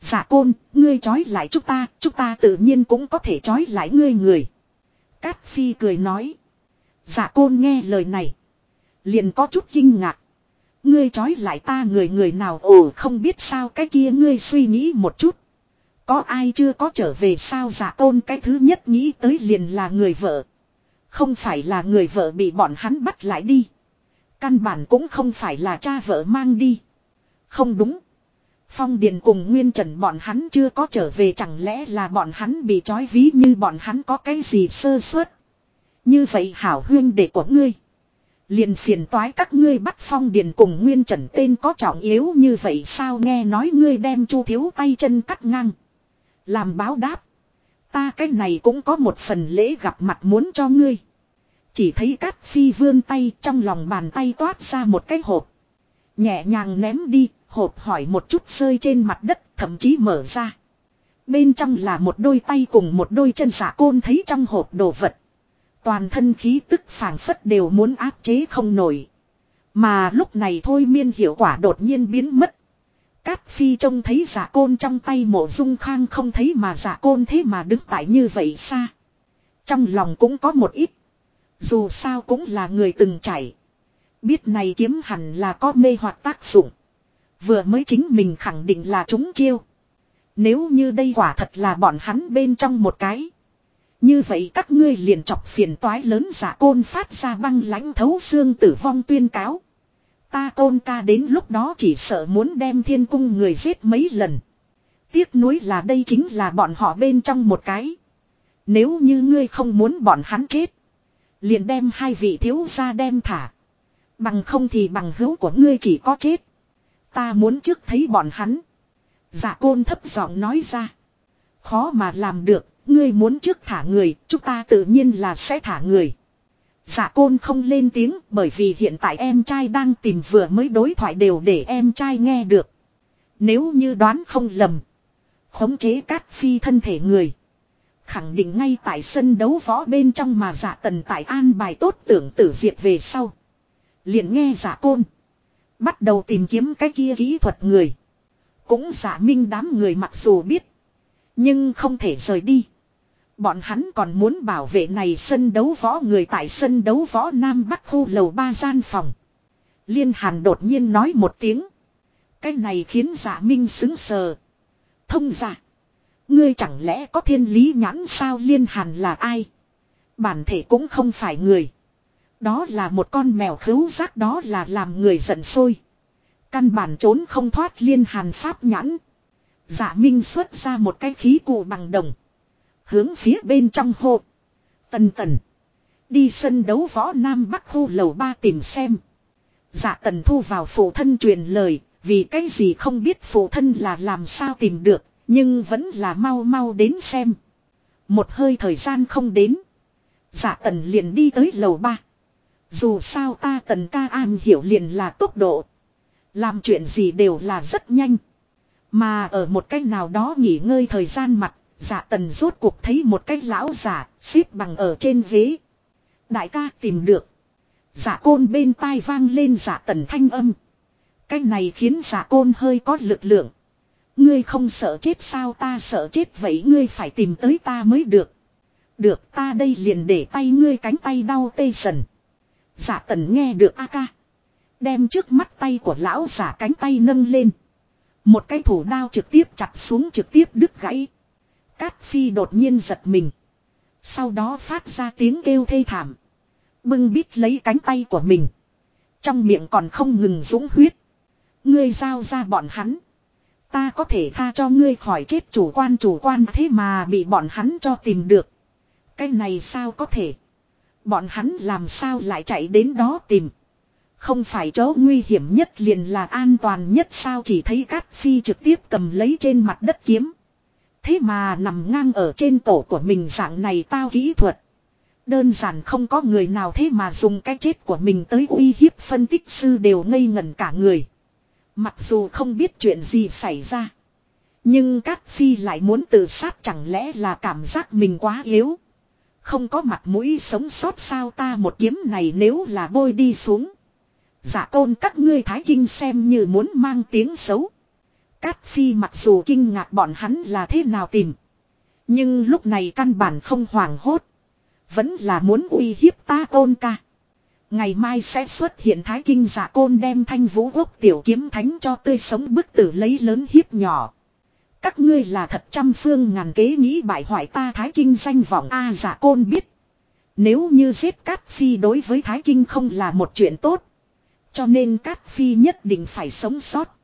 Giả côn, ngươi trói lại chúng ta, chúng ta tự nhiên cũng có thể trói lại ngươi người. Cát Phi cười nói. Giả côn nghe lời này. Liền có chút kinh ngạc. Ngươi trói lại ta người người nào ồ không biết sao cái kia ngươi suy nghĩ một chút. Có ai chưa có trở về sao giả tôn cái thứ nhất nghĩ tới liền là người vợ. Không phải là người vợ bị bọn hắn bắt lại đi. Căn bản cũng không phải là cha vợ mang đi. Không đúng. Phong Điền cùng Nguyên Trần bọn hắn chưa có trở về chẳng lẽ là bọn hắn bị trói ví như bọn hắn có cái gì sơ suất. Như vậy hảo huyên đệ của ngươi. Liền phiền toái các ngươi bắt Phong Điền cùng Nguyên Trần tên có trọng yếu như vậy sao nghe nói ngươi đem chu thiếu tay chân cắt ngang. Làm báo đáp. Ta cái này cũng có một phần lễ gặp mặt muốn cho ngươi. Chỉ thấy Cát Phi vươn tay trong lòng bàn tay toát ra một cái hộp. Nhẹ nhàng ném đi, hộp hỏi một chút rơi trên mặt đất, thậm chí mở ra. Bên trong là một đôi tay cùng một đôi chân giả côn thấy trong hộp đồ vật. Toàn thân khí tức phảng phất đều muốn áp chế không nổi. Mà lúc này thôi miên hiệu quả đột nhiên biến mất. Cát phi trông thấy giả côn trong tay mộ dung khang không thấy mà giả côn thế mà đứng tại như vậy xa. Trong lòng cũng có một ít. Dù sao cũng là người từng chảy. Biết này kiếm hẳn là có mê hoặc tác dụng. Vừa mới chính mình khẳng định là chúng chiêu. Nếu như đây quả thật là bọn hắn bên trong một cái. Như vậy các ngươi liền chọc phiền toái lớn giả côn phát ra băng lãnh thấu xương tử vong tuyên cáo. Ta tôn ca đến lúc đó chỉ sợ muốn đem thiên cung người giết mấy lần. Tiếc nuối là đây chính là bọn họ bên trong một cái. Nếu như ngươi không muốn bọn hắn chết. Liền đem hai vị thiếu gia đem thả. Bằng không thì bằng hữu của ngươi chỉ có chết. Ta muốn trước thấy bọn hắn. Dạ côn thấp giọng nói ra. Khó mà làm được, ngươi muốn trước thả người, chúng ta tự nhiên là sẽ thả người. Dạ côn không lên tiếng bởi vì hiện tại em trai đang tìm vừa mới đối thoại đều để em trai nghe được. Nếu như đoán không lầm. Khống chế cát phi thân thể người. Khẳng định ngay tại sân đấu võ bên trong mà dạ tần tại an bài tốt tưởng tử diệt về sau. liền nghe dạ côn. Bắt đầu tìm kiếm cái kia kỹ thuật người. Cũng giả minh đám người mặc dù biết. Nhưng không thể rời đi. Bọn hắn còn muốn bảo vệ này sân đấu võ người tại sân đấu võ Nam Bắc khu lầu ba gian phòng. Liên Hàn đột nhiên nói một tiếng. Cái này khiến giả minh xứng sờ. Thông giả. Ngươi chẳng lẽ có thiên lý nhãn sao liên hàn là ai? Bản thể cũng không phải người. Đó là một con mèo khứu giác, đó là làm người giận sôi. Căn bản trốn không thoát liên hàn pháp nhãn. Giả minh xuất ra một cái khí cụ bằng đồng. Hướng phía bên trong hộp. Tần tần. Đi sân đấu võ Nam Bắc khu lầu ba tìm xem. Dạ tần thu vào phụ thân truyền lời. Vì cái gì không biết phụ thân là làm sao tìm được. Nhưng vẫn là mau mau đến xem. Một hơi thời gian không đến. Dạ tần liền đi tới lầu ba. Dù sao ta tần ca an hiểu liền là tốc độ. Làm chuyện gì đều là rất nhanh. Mà ở một cách nào đó nghỉ ngơi thời gian mặt, giả tần rốt cuộc thấy một cái lão giả, xếp bằng ở trên ghế. Đại ca tìm được. Giả côn bên tai vang lên giả tần thanh âm. Cái này khiến giả côn hơi có lực lượng. Ngươi không sợ chết sao ta sợ chết vậy ngươi phải tìm tới ta mới được. Được ta đây liền để tay ngươi cánh tay đau tê sần. Giả tần nghe được a ca. Đem trước mắt tay của lão giả cánh tay nâng lên. Một cái thủ đao trực tiếp chặt xuống trực tiếp đứt gãy. Cát phi đột nhiên giật mình. Sau đó phát ra tiếng kêu thê thảm. Bưng bít lấy cánh tay của mình. Trong miệng còn không ngừng dũng huyết. Ngươi giao ra bọn hắn. Ta có thể tha cho ngươi khỏi chết chủ quan chủ quan thế mà bị bọn hắn cho tìm được. Cái này sao có thể. Bọn hắn làm sao lại chạy đến đó tìm. Không phải chỗ nguy hiểm nhất liền là an toàn nhất sao chỉ thấy Cát Phi trực tiếp cầm lấy trên mặt đất kiếm. Thế mà nằm ngang ở trên tổ của mình dạng này tao kỹ thuật. Đơn giản không có người nào thế mà dùng cái chết của mình tới uy hiếp phân tích sư đều ngây ngẩn cả người. Mặc dù không biết chuyện gì xảy ra. Nhưng Cát Phi lại muốn tự sát chẳng lẽ là cảm giác mình quá yếu. Không có mặt mũi sống sót sao ta một kiếm này nếu là bôi đi xuống. Giả tôn các ngươi thái kinh xem như muốn mang tiếng xấu. Cát Phi mặc dù kinh ngạc bọn hắn là thế nào tìm. Nhưng lúc này căn bản không hoảng hốt. Vẫn là muốn uy hiếp ta tôn ca. Ngày mai sẽ xuất hiện thái kinh giả côn đem thanh vũ quốc tiểu kiếm thánh cho tươi sống bức tử lấy lớn hiếp nhỏ. Các ngươi là thật trăm phương ngàn kế nghĩ bại hoại ta thái kinh danh vọng A giả côn biết. Nếu như giết Cát Phi đối với thái kinh không là một chuyện tốt. Cho nên Cát Phi nhất định phải sống sót.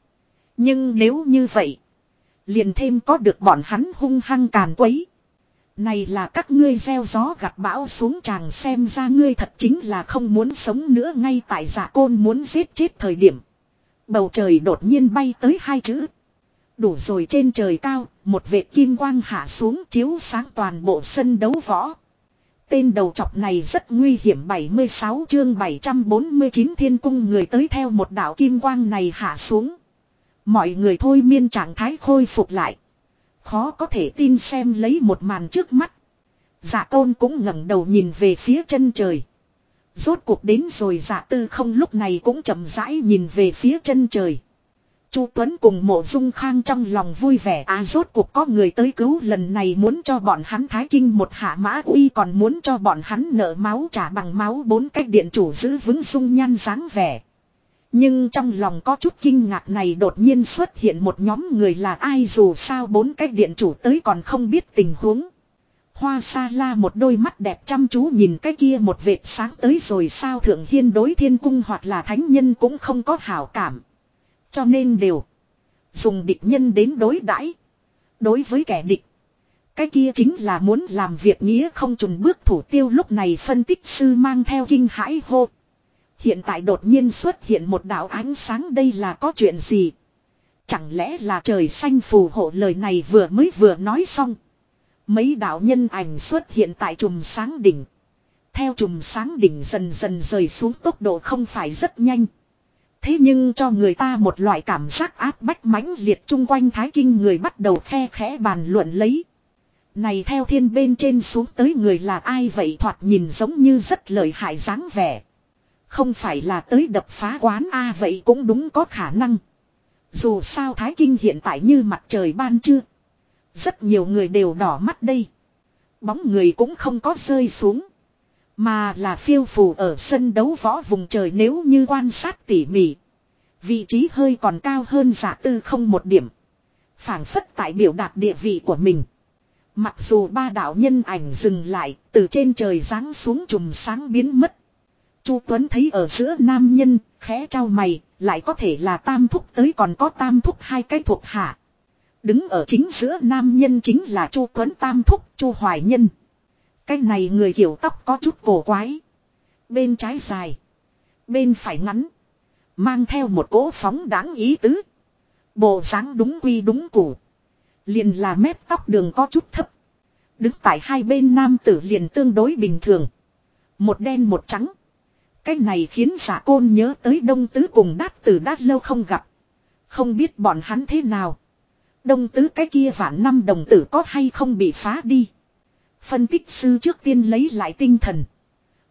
Nhưng nếu như vậy. Liền thêm có được bọn hắn hung hăng càn quấy. Này là các ngươi gieo gió gặt bão xuống chàng xem ra ngươi thật chính là không muốn sống nữa ngay tại giả côn muốn giết chết thời điểm. Bầu trời đột nhiên bay tới hai chữ. Đủ rồi trên trời cao, một vệt kim quang hạ xuống chiếu sáng toàn bộ sân đấu võ. Tên đầu chọc này rất nguy hiểm 76 chương 749 thiên cung người tới theo một đạo kim quang này hạ xuống. Mọi người thôi miên trạng thái khôi phục lại. Khó có thể tin xem lấy một màn trước mắt. Dạ tôn cũng ngẩng đầu nhìn về phía chân trời. Rốt cuộc đến rồi dạ tư không lúc này cũng chậm rãi nhìn về phía chân trời. Chu Tuấn cùng mộ dung khang trong lòng vui vẻ à rốt cuộc có người tới cứu, lần này muốn cho bọn hắn thái kinh một hạ mã uy, còn muốn cho bọn hắn nợ máu trả bằng máu, bốn cách điện chủ giữ vững dung nhan dáng vẻ. Nhưng trong lòng có chút kinh ngạc này đột nhiên xuất hiện một nhóm người là ai dù sao bốn cái điện chủ tới còn không biết tình huống. Hoa sa la một đôi mắt đẹp chăm chú nhìn cái kia một vệt sáng tới rồi sao thượng hiên đối thiên cung hoặc là thánh nhân cũng không có hảo cảm. Cho nên đều dùng địch nhân đến đối đãi Đối với kẻ địch. Cái kia chính là muốn làm việc nghĩa không trùng bước thủ tiêu lúc này phân tích sư mang theo kinh hãi hô. Hiện tại đột nhiên xuất hiện một đạo ánh sáng đây là có chuyện gì? Chẳng lẽ là trời xanh phù hộ lời này vừa mới vừa nói xong. Mấy đạo nhân ảnh xuất hiện tại trùm sáng đỉnh. Theo trùm sáng đỉnh dần dần rời xuống tốc độ không phải rất nhanh. Thế nhưng cho người ta một loại cảm giác áp bách mãnh liệt chung quanh thái kinh người bắt đầu khe khẽ bàn luận lấy. Này theo thiên bên trên xuống tới người là ai vậy thoạt nhìn giống như rất lợi hại dáng vẻ. Không phải là tới đập phá quán A vậy cũng đúng có khả năng. Dù sao Thái Kinh hiện tại như mặt trời ban chưa. Rất nhiều người đều đỏ mắt đây. Bóng người cũng không có rơi xuống. Mà là phiêu phù ở sân đấu võ vùng trời nếu như quan sát tỉ mỉ. Vị trí hơi còn cao hơn giả tư không một điểm. phảng phất tại biểu đạt địa vị của mình. Mặc dù ba đạo nhân ảnh dừng lại, từ trên trời giáng xuống chùm sáng biến mất. Chu Tuấn thấy ở giữa nam nhân, khẽ trao mày, lại có thể là tam thúc tới còn có tam thúc hai cái thuộc hạ. Đứng ở chính giữa nam nhân chính là Chu Tuấn tam thúc, Chu Hoài Nhân. Cái này người kiểu tóc có chút cổ quái. Bên trái dài, bên phải ngắn, mang theo một cỗ phóng đáng ý tứ. Bộ dáng đúng quy đúng củ. Liền là mép tóc đường có chút thấp. Đứng tại hai bên nam tử liền tương đối bình thường. Một đen một trắng. Cái này khiến giả côn nhớ tới đông tứ cùng đát tử đát lâu không gặp. Không biết bọn hắn thế nào. Đông tứ cái kia vạn năm đồng tử có hay không bị phá đi. Phân tích sư trước tiên lấy lại tinh thần.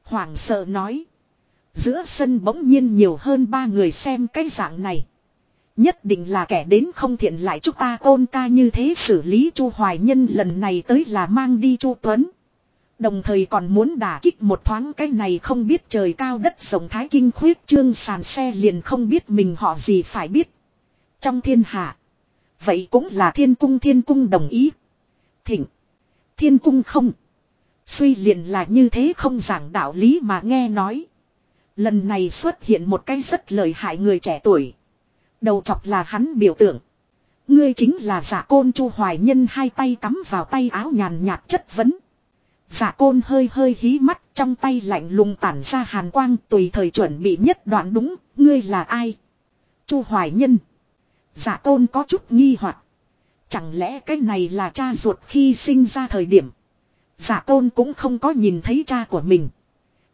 hoàng sợ nói. Giữa sân bỗng nhiên nhiều hơn ba người xem cái dạng này. Nhất định là kẻ đến không thiện lại chúng ta tôn ca như thế xử lý Chu Hoài Nhân lần này tới là mang đi Chu Tuấn. Đồng thời còn muốn đả kích một thoáng cái này không biết trời cao đất rộng thái kinh khuyết trương sàn xe liền không biết mình họ gì phải biết. Trong thiên hạ. Vậy cũng là thiên cung thiên cung đồng ý. thịnh, Thiên cung không. Suy liền là như thế không giảng đạo lý mà nghe nói. Lần này xuất hiện một cái rất lợi hại người trẻ tuổi. Đầu chọc là hắn biểu tượng. Ngươi chính là giả côn chu hoài nhân hai tay cắm vào tay áo nhàn nhạt chất vấn. Giả côn hơi hơi hí mắt trong tay lạnh lùng tản ra hàn quang tùy thời chuẩn bị nhất đoạn đúng, ngươi là ai? Chu hoài nhân. Giả côn có chút nghi hoặc Chẳng lẽ cái này là cha ruột khi sinh ra thời điểm. Giả côn cũng không có nhìn thấy cha của mình.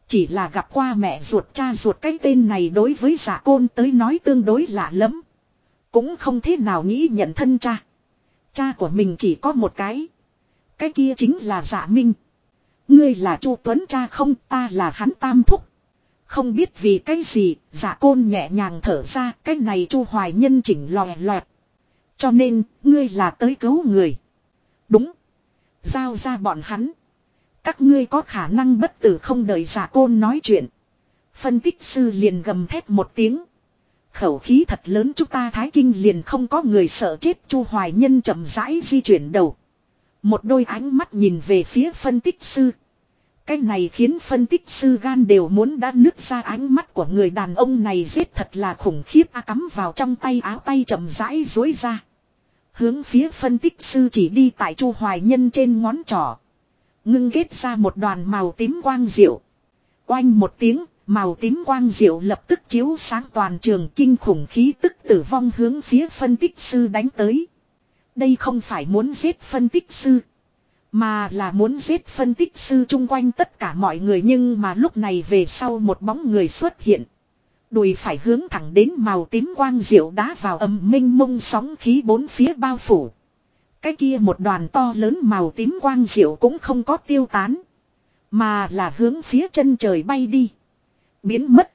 Chỉ là gặp qua mẹ ruột cha ruột cái tên này đối với giả côn tới nói tương đối lạ lắm. Cũng không thế nào nghĩ nhận thân cha. Cha của mình chỉ có một cái. Cái kia chính là giả minh. Ngươi là chu Tuấn cha không ta là hắn tam thúc. Không biết vì cái gì, giả côn nhẹ nhàng thở ra, cái này chu hoài nhân chỉnh lòe loẹt. Cho nên, ngươi là tới cứu người. Đúng. Giao ra bọn hắn. Các ngươi có khả năng bất tử không đợi giả côn nói chuyện. Phân tích sư liền gầm thét một tiếng. Khẩu khí thật lớn chúng ta thái kinh liền không có người sợ chết chu hoài nhân chậm rãi di chuyển đầu. Một đôi ánh mắt nhìn về phía phân tích sư. Cái này khiến phân tích sư gan đều muốn đã nứt ra ánh mắt của người đàn ông này giết thật là khủng khiếp a cắm vào trong tay áo tay chậm rãi dối ra. Hướng phía phân tích sư chỉ đi tại chu hoài nhân trên ngón trỏ. Ngưng kết ra một đoàn màu tím quang diệu. Oanh một tiếng, màu tím quang diệu lập tức chiếu sáng toàn trường kinh khủng khí tức tử vong hướng phía phân tích sư đánh tới. Đây không phải muốn giết phân tích sư. Mà là muốn giết phân tích sư chung quanh tất cả mọi người nhưng mà lúc này về sau một bóng người xuất hiện. Đùi phải hướng thẳng đến màu tím quang diệu đá vào ầm minh mông sóng khí bốn phía bao phủ. Cái kia một đoàn to lớn màu tím quang diệu cũng không có tiêu tán. Mà là hướng phía chân trời bay đi. Biến mất.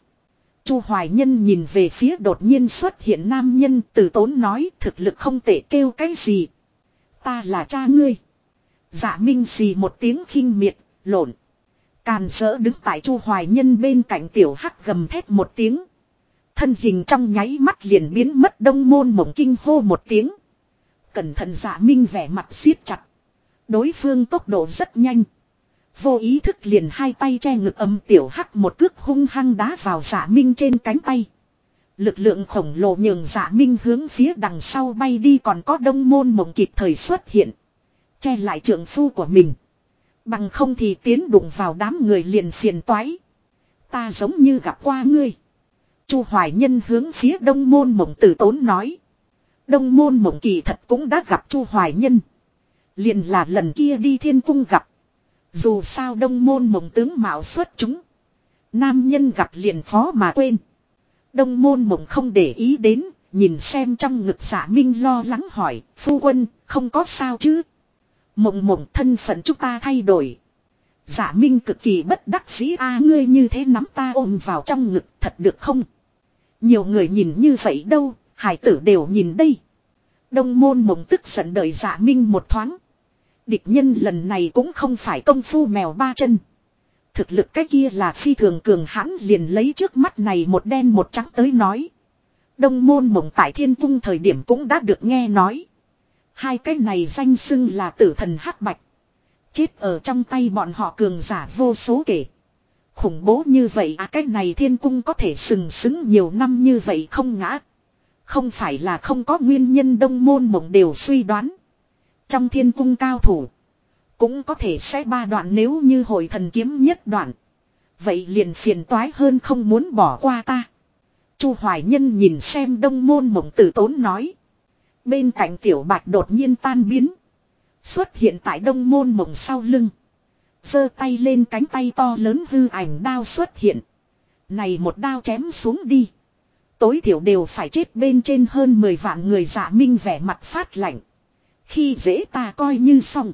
Chu Hoài Nhân nhìn về phía đột nhiên xuất hiện nam nhân từ tốn nói thực lực không tệ kêu cái gì. Ta là cha ngươi. Dạ Minh xì một tiếng khinh miệt, lộn. Càn sỡ đứng tại Chu Hoài Nhân bên cạnh tiểu hắc gầm thét một tiếng. Thân hình trong nháy mắt liền biến mất đông môn mộng kinh hô một tiếng. Cẩn thận dạ minh vẻ mặt siết chặt. Đối phương tốc độ rất nhanh. Vô ý thức liền hai tay che ngực âm tiểu hắc một cước hung hăng đá vào giả minh trên cánh tay. Lực lượng khổng lồ nhường giả minh hướng phía đằng sau bay đi còn có đông môn mộng kịp thời xuất hiện. Che lại trượng phu của mình. Bằng không thì tiến đụng vào đám người liền phiền toái. Ta giống như gặp qua ngươi. Chu Hoài Nhân hướng phía đông môn mộng tử tốn nói. Đông môn mộng kỳ thật cũng đã gặp Chu Hoài Nhân. Liền là lần kia đi thiên cung gặp. Dù sao đông môn mộng tướng mạo xuất chúng. Nam nhân gặp liền phó mà quên. Đông môn mộng không để ý đến, nhìn xem trong ngực giả minh lo lắng hỏi, phu quân, không có sao chứ. Mộng mộng thân phận chúng ta thay đổi. Giả minh cực kỳ bất đắc dĩ a ngươi như thế nắm ta ôm vào trong ngực thật được không? Nhiều người nhìn như vậy đâu, hải tử đều nhìn đây. Đông môn mộng tức giận đợi giả minh một thoáng. Địch nhân lần này cũng không phải công phu mèo ba chân. Thực lực cái kia là phi thường cường hãn liền lấy trước mắt này một đen một trắng tới nói. Đông môn mộng tại thiên cung thời điểm cũng đã được nghe nói. Hai cái này danh xưng là tử thần hắc bạch. Chết ở trong tay bọn họ cường giả vô số kể. Khủng bố như vậy à cái này thiên cung có thể sừng sững nhiều năm như vậy không ngã. Không phải là không có nguyên nhân đông môn mộng đều suy đoán. Trong thiên cung cao thủ. Cũng có thể sẽ ba đoạn nếu như hồi thần kiếm nhất đoạn. Vậy liền phiền toái hơn không muốn bỏ qua ta. Chu Hoài Nhân nhìn xem đông môn mộng tử tốn nói. Bên cạnh tiểu bạch đột nhiên tan biến. Xuất hiện tại đông môn mộng sau lưng. giơ tay lên cánh tay to lớn hư ảnh đao xuất hiện. Này một đao chém xuống đi. Tối thiểu đều phải chết bên trên hơn 10 vạn người giả minh vẻ mặt phát lạnh. Khi dễ ta coi như xong.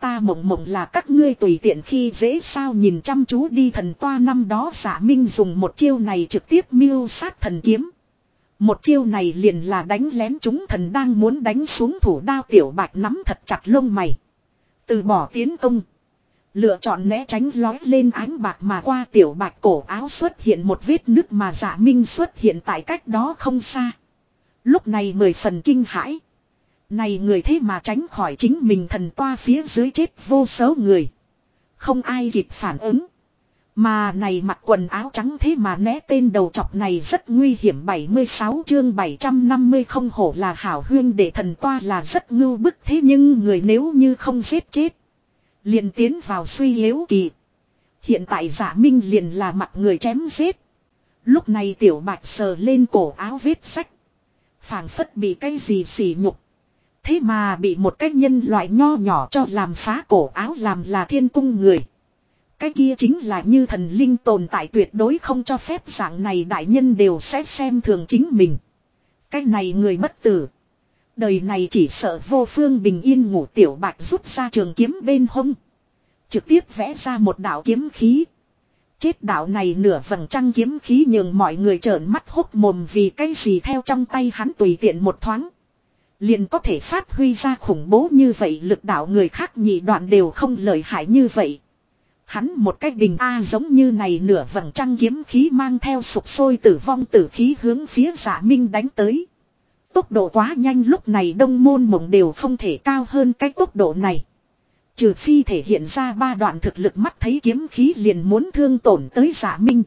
Ta mộng mộng là các ngươi tùy tiện khi dễ sao nhìn chăm chú đi thần toa năm đó giả minh dùng một chiêu này trực tiếp miêu sát thần kiếm. Một chiêu này liền là đánh lén chúng thần đang muốn đánh xuống thủ đao tiểu bạch nắm thật chặt lông mày. Từ bỏ tiến công. Lựa chọn né tránh lói lên ánh bạc mà qua tiểu bạch cổ áo xuất hiện một vết nứt mà giả minh xuất hiện tại cách đó không xa. Lúc này mười phần kinh hãi. Này người thế mà tránh khỏi chính mình thần toa phía dưới chết vô số người. Không ai kịp phản ứng. Mà này mặc quần áo trắng thế mà né tên đầu chọc này rất nguy hiểm 76 chương 750 không hổ là hảo huyên để thần toa là rất ngưu bức thế nhưng người nếu như không giết chết. Liền tiến vào suy yếu kỳ. Hiện tại giả minh liền là mặt người chém giết. Lúc này tiểu bạch sờ lên cổ áo vết sách. phảng phất bị cái gì xỉ nhục. Thế mà bị một cái nhân loại nho nhỏ cho làm phá cổ áo làm là thiên cung người. Cái kia chính là như thần linh tồn tại tuyệt đối không cho phép dạng này đại nhân đều sẽ xem thường chính mình. Cái này người bất tử. Đời này chỉ sợ vô phương bình yên ngủ tiểu bạch rút ra trường kiếm bên hông. Trực tiếp vẽ ra một đạo kiếm khí. Chết đạo này nửa vầng trăng kiếm khí nhường mọi người trợn mắt hốc mồm vì cái gì theo trong tay hắn tùy tiện một thoáng. Liền có thể phát huy ra khủng bố như vậy, lực đạo người khác nhị đoạn đều không lợi hại như vậy. Hắn một cách bình A giống như này nửa vầng trăng kiếm khí mang theo sụp sôi tử vong tử khí hướng phía giả minh đánh tới. Tốc độ quá nhanh, lúc này đông môn mộng đều không thể cao hơn cái tốc độ này. Trừ phi thể hiện ra ba đoạn thực lực mắt thấy kiếm khí liền muốn thương tổn tới giả minh.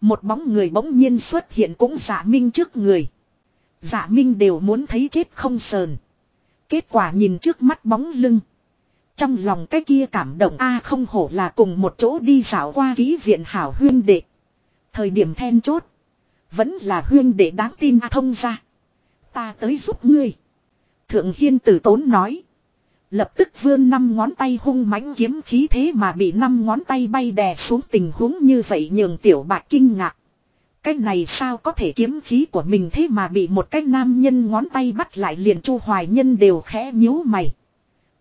Một bóng người bỗng nhiên xuất hiện cũng giả minh trước người. Dạ minh đều muốn thấy chết không sờn. Kết quả nhìn trước mắt bóng lưng. Trong lòng cái kia cảm động a à không hổ là cùng một chỗ đi dạo qua ký viện hảo huyên đệ. Thời điểm then chốt. Vẫn là huyên đệ đáng tin à thông ra. Ta tới giúp ngươi. Thượng Hiên tử tốn nói. Lập tức vươn năm ngón tay hung mãnh kiếm khí thế mà bị năm ngón tay bay đè xuống tình huống như vậy nhường tiểu bạc kinh ngạc. Cái này sao có thể kiếm khí của mình thế mà bị một cái nam nhân ngón tay bắt lại liền chu hoài nhân đều khẽ nhíu mày.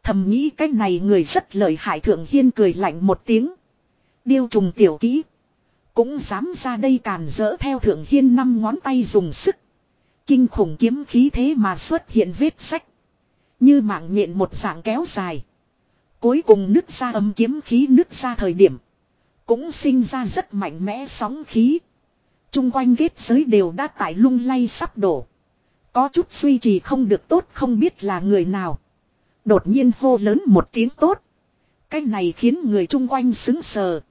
Thầm nghĩ cái này người rất lợi hại thượng hiên cười lạnh một tiếng. Điêu trùng tiểu kỹ. Cũng dám ra đây càn rỡ theo thượng hiên năm ngón tay dùng sức. Kinh khủng kiếm khí thế mà xuất hiện vết sách. Như mạng nhện một dạng kéo dài. Cuối cùng nứt ra âm kiếm khí nứt ra thời điểm. Cũng sinh ra rất mạnh mẽ sóng khí. Trung quanh kết giới đều đã tại lung lay sắp đổ. Có chút suy trì không được tốt không biết là người nào. Đột nhiên hô lớn một tiếng tốt. Cái này khiến người chung quanh xứng sờ.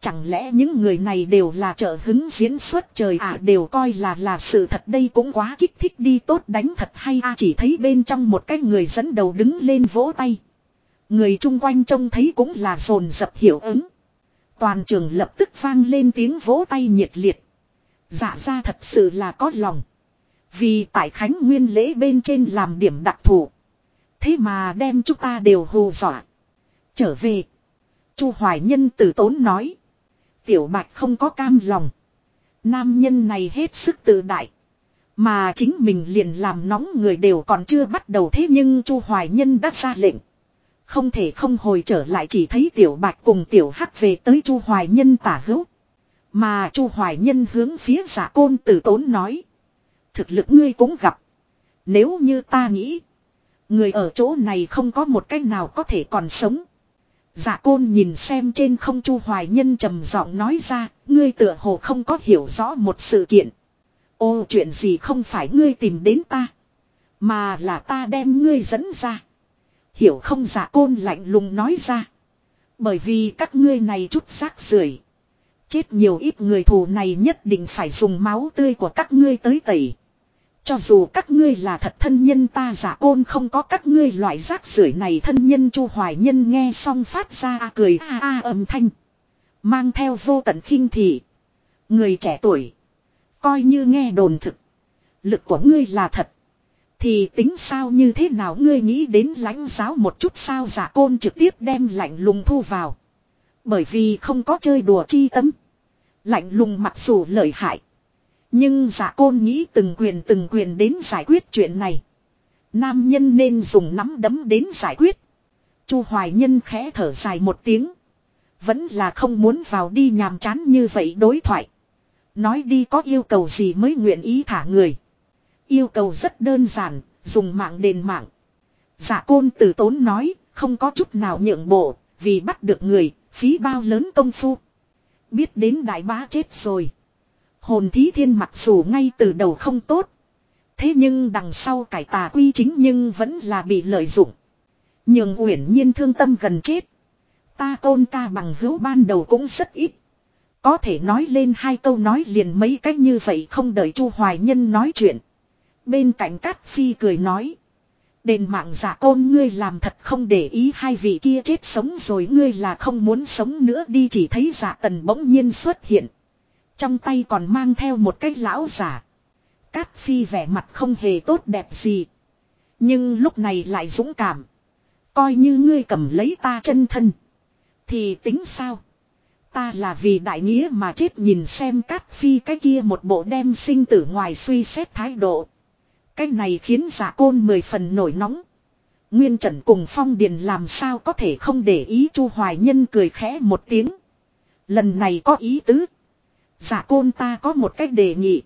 Chẳng lẽ những người này đều là trợ hứng diễn xuất trời ạ, đều coi là là sự thật đây cũng quá kích thích đi tốt đánh thật hay a, chỉ thấy bên trong một cái người dẫn đầu đứng lên vỗ tay. Người chung quanh trông thấy cũng là rồn dập hiểu ứng. Toàn trường lập tức vang lên tiếng vỗ tay nhiệt liệt. Dạ ra thật sự là có lòng. Vì tại Khánh Nguyên lễ bên trên làm điểm đặc thù. Thế mà đem chúng ta đều hù dọa. Trở về. Chu Hoài Nhân tử tốn nói. Tiểu Bạch không có cam lòng. Nam nhân này hết sức tự đại. Mà chính mình liền làm nóng người đều còn chưa bắt đầu thế nhưng Chu Hoài Nhân đã ra lệnh. Không thể không hồi trở lại chỉ thấy Tiểu Bạch cùng Tiểu Hắc về tới Chu Hoài Nhân tả hữu. Mà Chu Hoài Nhân hướng phía giả côn tử tốn nói. Thực lực ngươi cũng gặp. Nếu như ta nghĩ. Người ở chỗ này không có một cách nào có thể còn sống. Dạ côn nhìn xem trên không chu hoài nhân trầm giọng nói ra, ngươi tựa hồ không có hiểu rõ một sự kiện. Ô chuyện gì không phải ngươi tìm đến ta, mà là ta đem ngươi dẫn ra. Hiểu không dạ côn lạnh lùng nói ra. Bởi vì các ngươi này chút xác rưởi Chết nhiều ít người thù này nhất định phải dùng máu tươi của các ngươi tới tẩy. Cho dù các ngươi là thật thân nhân ta giả côn không có các ngươi loại rác rưởi này thân nhân chu hoài nhân nghe xong phát ra a cười a a âm thanh. Mang theo vô tận khinh thị. Người trẻ tuổi. Coi như nghe đồn thực. Lực của ngươi là thật. Thì tính sao như thế nào ngươi nghĩ đến lãnh giáo một chút sao giả côn trực tiếp đem lạnh lùng thu vào. Bởi vì không có chơi đùa chi tấm. Lạnh lùng mặc dù lợi hại. Nhưng giả côn nghĩ từng quyền từng quyền đến giải quyết chuyện này. Nam nhân nên dùng nắm đấm đến giải quyết. Chu Hoài Nhân khẽ thở dài một tiếng. Vẫn là không muốn vào đi nhàm chán như vậy đối thoại. Nói đi có yêu cầu gì mới nguyện ý thả người. Yêu cầu rất đơn giản, dùng mạng đền mạng. Giả côn tử tốn nói, không có chút nào nhượng bộ, vì bắt được người, phí bao lớn công phu. Biết đến đại bá chết rồi. Hồn thí thiên mặc dù ngay từ đầu không tốt. Thế nhưng đằng sau cải tà quy chính nhưng vẫn là bị lợi dụng. Nhưng uyển nhiên thương tâm gần chết. Ta tôn ca bằng hữu ban đầu cũng rất ít. Có thể nói lên hai câu nói liền mấy cách như vậy không đợi Chu Hoài Nhân nói chuyện. Bên cạnh Cát Phi cười nói. Đền mạng giả côn ngươi làm thật không để ý hai vị kia chết sống rồi ngươi là không muốn sống nữa đi chỉ thấy giả tần bỗng nhiên xuất hiện. Trong tay còn mang theo một cái lão giả. Cát phi vẻ mặt không hề tốt đẹp gì. Nhưng lúc này lại dũng cảm. Coi như ngươi cầm lấy ta chân thân. Thì tính sao? Ta là vì đại nghĩa mà chết nhìn xem cát phi cái kia một bộ đem sinh tử ngoài suy xét thái độ. Cái này khiến giả côn mười phần nổi nóng. Nguyên Trần cùng Phong Điền làm sao có thể không để ý Chu Hoài Nhân cười khẽ một tiếng. Lần này có ý tứ. Giả côn ta có một cách đề nghị.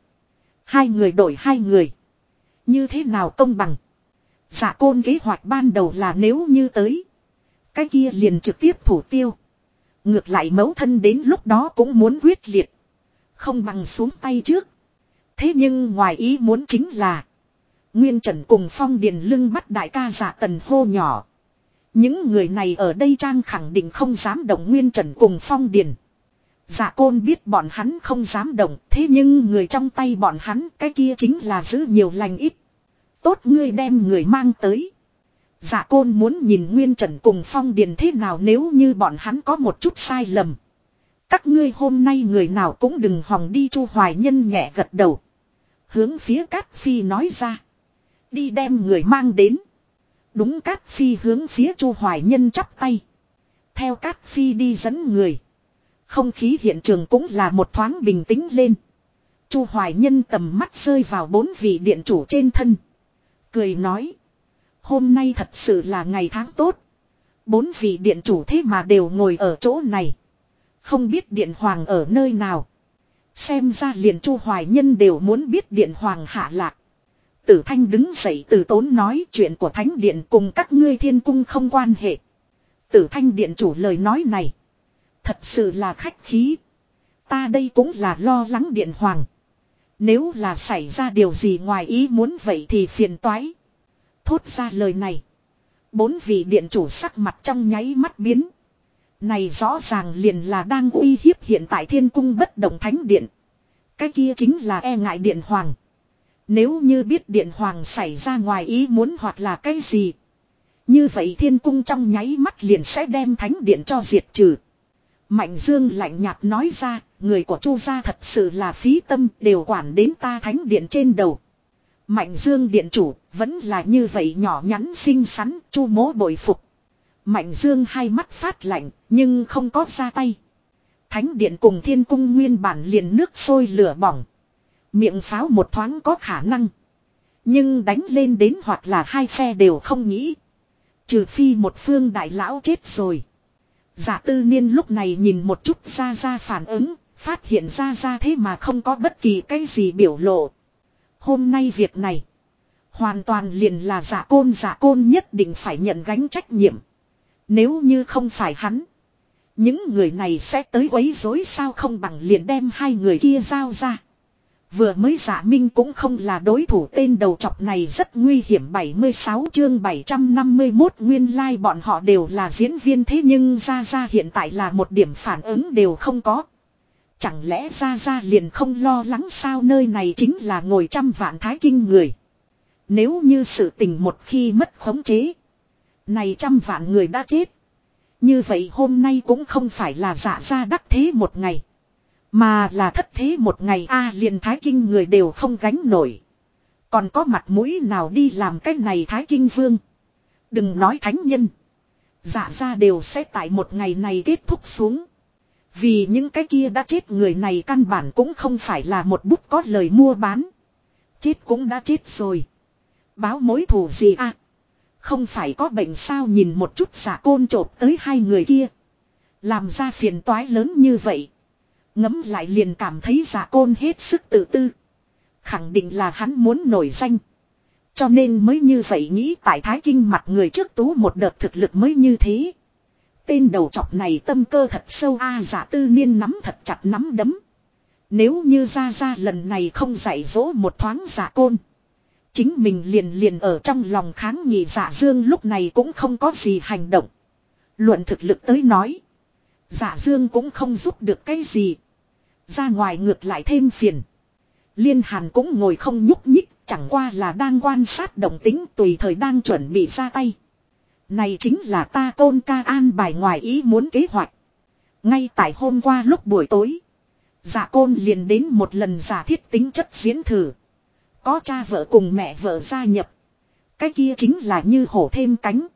Hai người đổi hai người. Như thế nào công bằng? Giả côn kế hoạch ban đầu là nếu như tới. Cái kia liền trực tiếp thủ tiêu. Ngược lại mấu thân đến lúc đó cũng muốn quyết liệt. Không bằng xuống tay trước. Thế nhưng ngoài ý muốn chính là. Nguyên Trần cùng Phong Điền lưng bắt đại ca giả tần hô nhỏ. Những người này ở đây trang khẳng định không dám động Nguyên Trần cùng Phong Điền. Dạ côn biết bọn hắn không dám động, thế nhưng người trong tay bọn hắn cái kia chính là giữ nhiều lành ít. Tốt ngươi đem người mang tới. Dạ côn muốn nhìn Nguyên Trần cùng Phong Điền thế nào nếu như bọn hắn có một chút sai lầm. Các ngươi hôm nay người nào cũng đừng hòng đi chu hoài nhân nhẹ gật đầu. Hướng phía Cát Phi nói ra. Đi đem người mang đến. Đúng Cát Phi hướng phía chu hoài nhân chắp tay. Theo Cát Phi đi dẫn người. Không khí hiện trường cũng là một thoáng bình tĩnh lên. Chu Hoài Nhân tầm mắt rơi vào bốn vị điện chủ trên thân. Cười nói. Hôm nay thật sự là ngày tháng tốt. Bốn vị điện chủ thế mà đều ngồi ở chỗ này. Không biết điện hoàng ở nơi nào. Xem ra liền Chu Hoài Nhân đều muốn biết điện hoàng hạ lạc. Tử Thanh đứng dậy từ tốn nói chuyện của Thánh Điện cùng các ngươi thiên cung không quan hệ. Tử Thanh Điện chủ lời nói này. Thật sự là khách khí. Ta đây cũng là lo lắng điện hoàng. Nếu là xảy ra điều gì ngoài ý muốn vậy thì phiền toái. Thốt ra lời này. Bốn vị điện chủ sắc mặt trong nháy mắt biến. Này rõ ràng liền là đang uy hiếp hiện tại thiên cung bất động thánh điện. Cái kia chính là e ngại điện hoàng. Nếu như biết điện hoàng xảy ra ngoài ý muốn hoặc là cái gì. Như vậy thiên cung trong nháy mắt liền sẽ đem thánh điện cho diệt trừ. Mạnh dương lạnh nhạt nói ra, người của chu gia thật sự là phí tâm đều quản đến ta thánh điện trên đầu. Mạnh dương điện chủ, vẫn là như vậy nhỏ nhắn xinh xắn, chu mố bội phục. Mạnh dương hai mắt phát lạnh, nhưng không có ra tay. Thánh điện cùng thiên cung nguyên bản liền nước sôi lửa bỏng. Miệng pháo một thoáng có khả năng. Nhưng đánh lên đến hoặc là hai phe đều không nghĩ. Trừ phi một phương đại lão chết rồi. Giả tư niên lúc này nhìn một chút ra ra phản ứng, phát hiện ra ra thế mà không có bất kỳ cái gì biểu lộ. Hôm nay việc này, hoàn toàn liền là giả côn giả côn nhất định phải nhận gánh trách nhiệm. Nếu như không phải hắn, những người này sẽ tới quấy rối sao không bằng liền đem hai người kia giao ra. Vừa mới giả minh cũng không là đối thủ tên đầu chọc này rất nguy hiểm 76 chương 751 nguyên lai like bọn họ đều là diễn viên thế nhưng ra ra hiện tại là một điểm phản ứng đều không có. Chẳng lẽ ra ra liền không lo lắng sao nơi này chính là ngồi trăm vạn thái kinh người. Nếu như sự tình một khi mất khống chế. Này trăm vạn người đã chết. Như vậy hôm nay cũng không phải là giả ra đắc thế một ngày. Mà là thất thế một ngày a liền thái kinh người đều không gánh nổi. Còn có mặt mũi nào đi làm cái này thái kinh vương. Đừng nói thánh nhân. Dạ ra đều sẽ tại một ngày này kết thúc xuống. Vì những cái kia đã chết người này căn bản cũng không phải là một bút có lời mua bán. Chết cũng đã chết rồi. Báo mối thù gì à? Không phải có bệnh sao nhìn một chút giả côn trộp tới hai người kia. Làm ra phiền toái lớn như vậy. Ngấm lại liền cảm thấy giả côn hết sức tự tư. Khẳng định là hắn muốn nổi danh. Cho nên mới như vậy nghĩ tại Thái Kinh mặt người trước tú một đợt thực lực mới như thế. Tên đầu chọc này tâm cơ thật sâu a, giả tư niên nắm thật chặt nắm đấm. Nếu như ra ra lần này không dạy dỗ một thoáng giả côn. Chính mình liền liền ở trong lòng kháng nghị giả dương lúc này cũng không có gì hành động. Luận thực lực tới nói. Giả dương cũng không giúp được cái gì. Ra ngoài ngược lại thêm phiền. Liên hàn cũng ngồi không nhúc nhích, chẳng qua là đang quan sát động tính tùy thời đang chuẩn bị ra tay. Này chính là ta tôn ca an bài ngoài ý muốn kế hoạch. Ngay tại hôm qua lúc buổi tối. Giả côn liền đến một lần giả thiết tính chất diễn thử. Có cha vợ cùng mẹ vợ gia nhập. Cái kia chính là như hổ thêm cánh.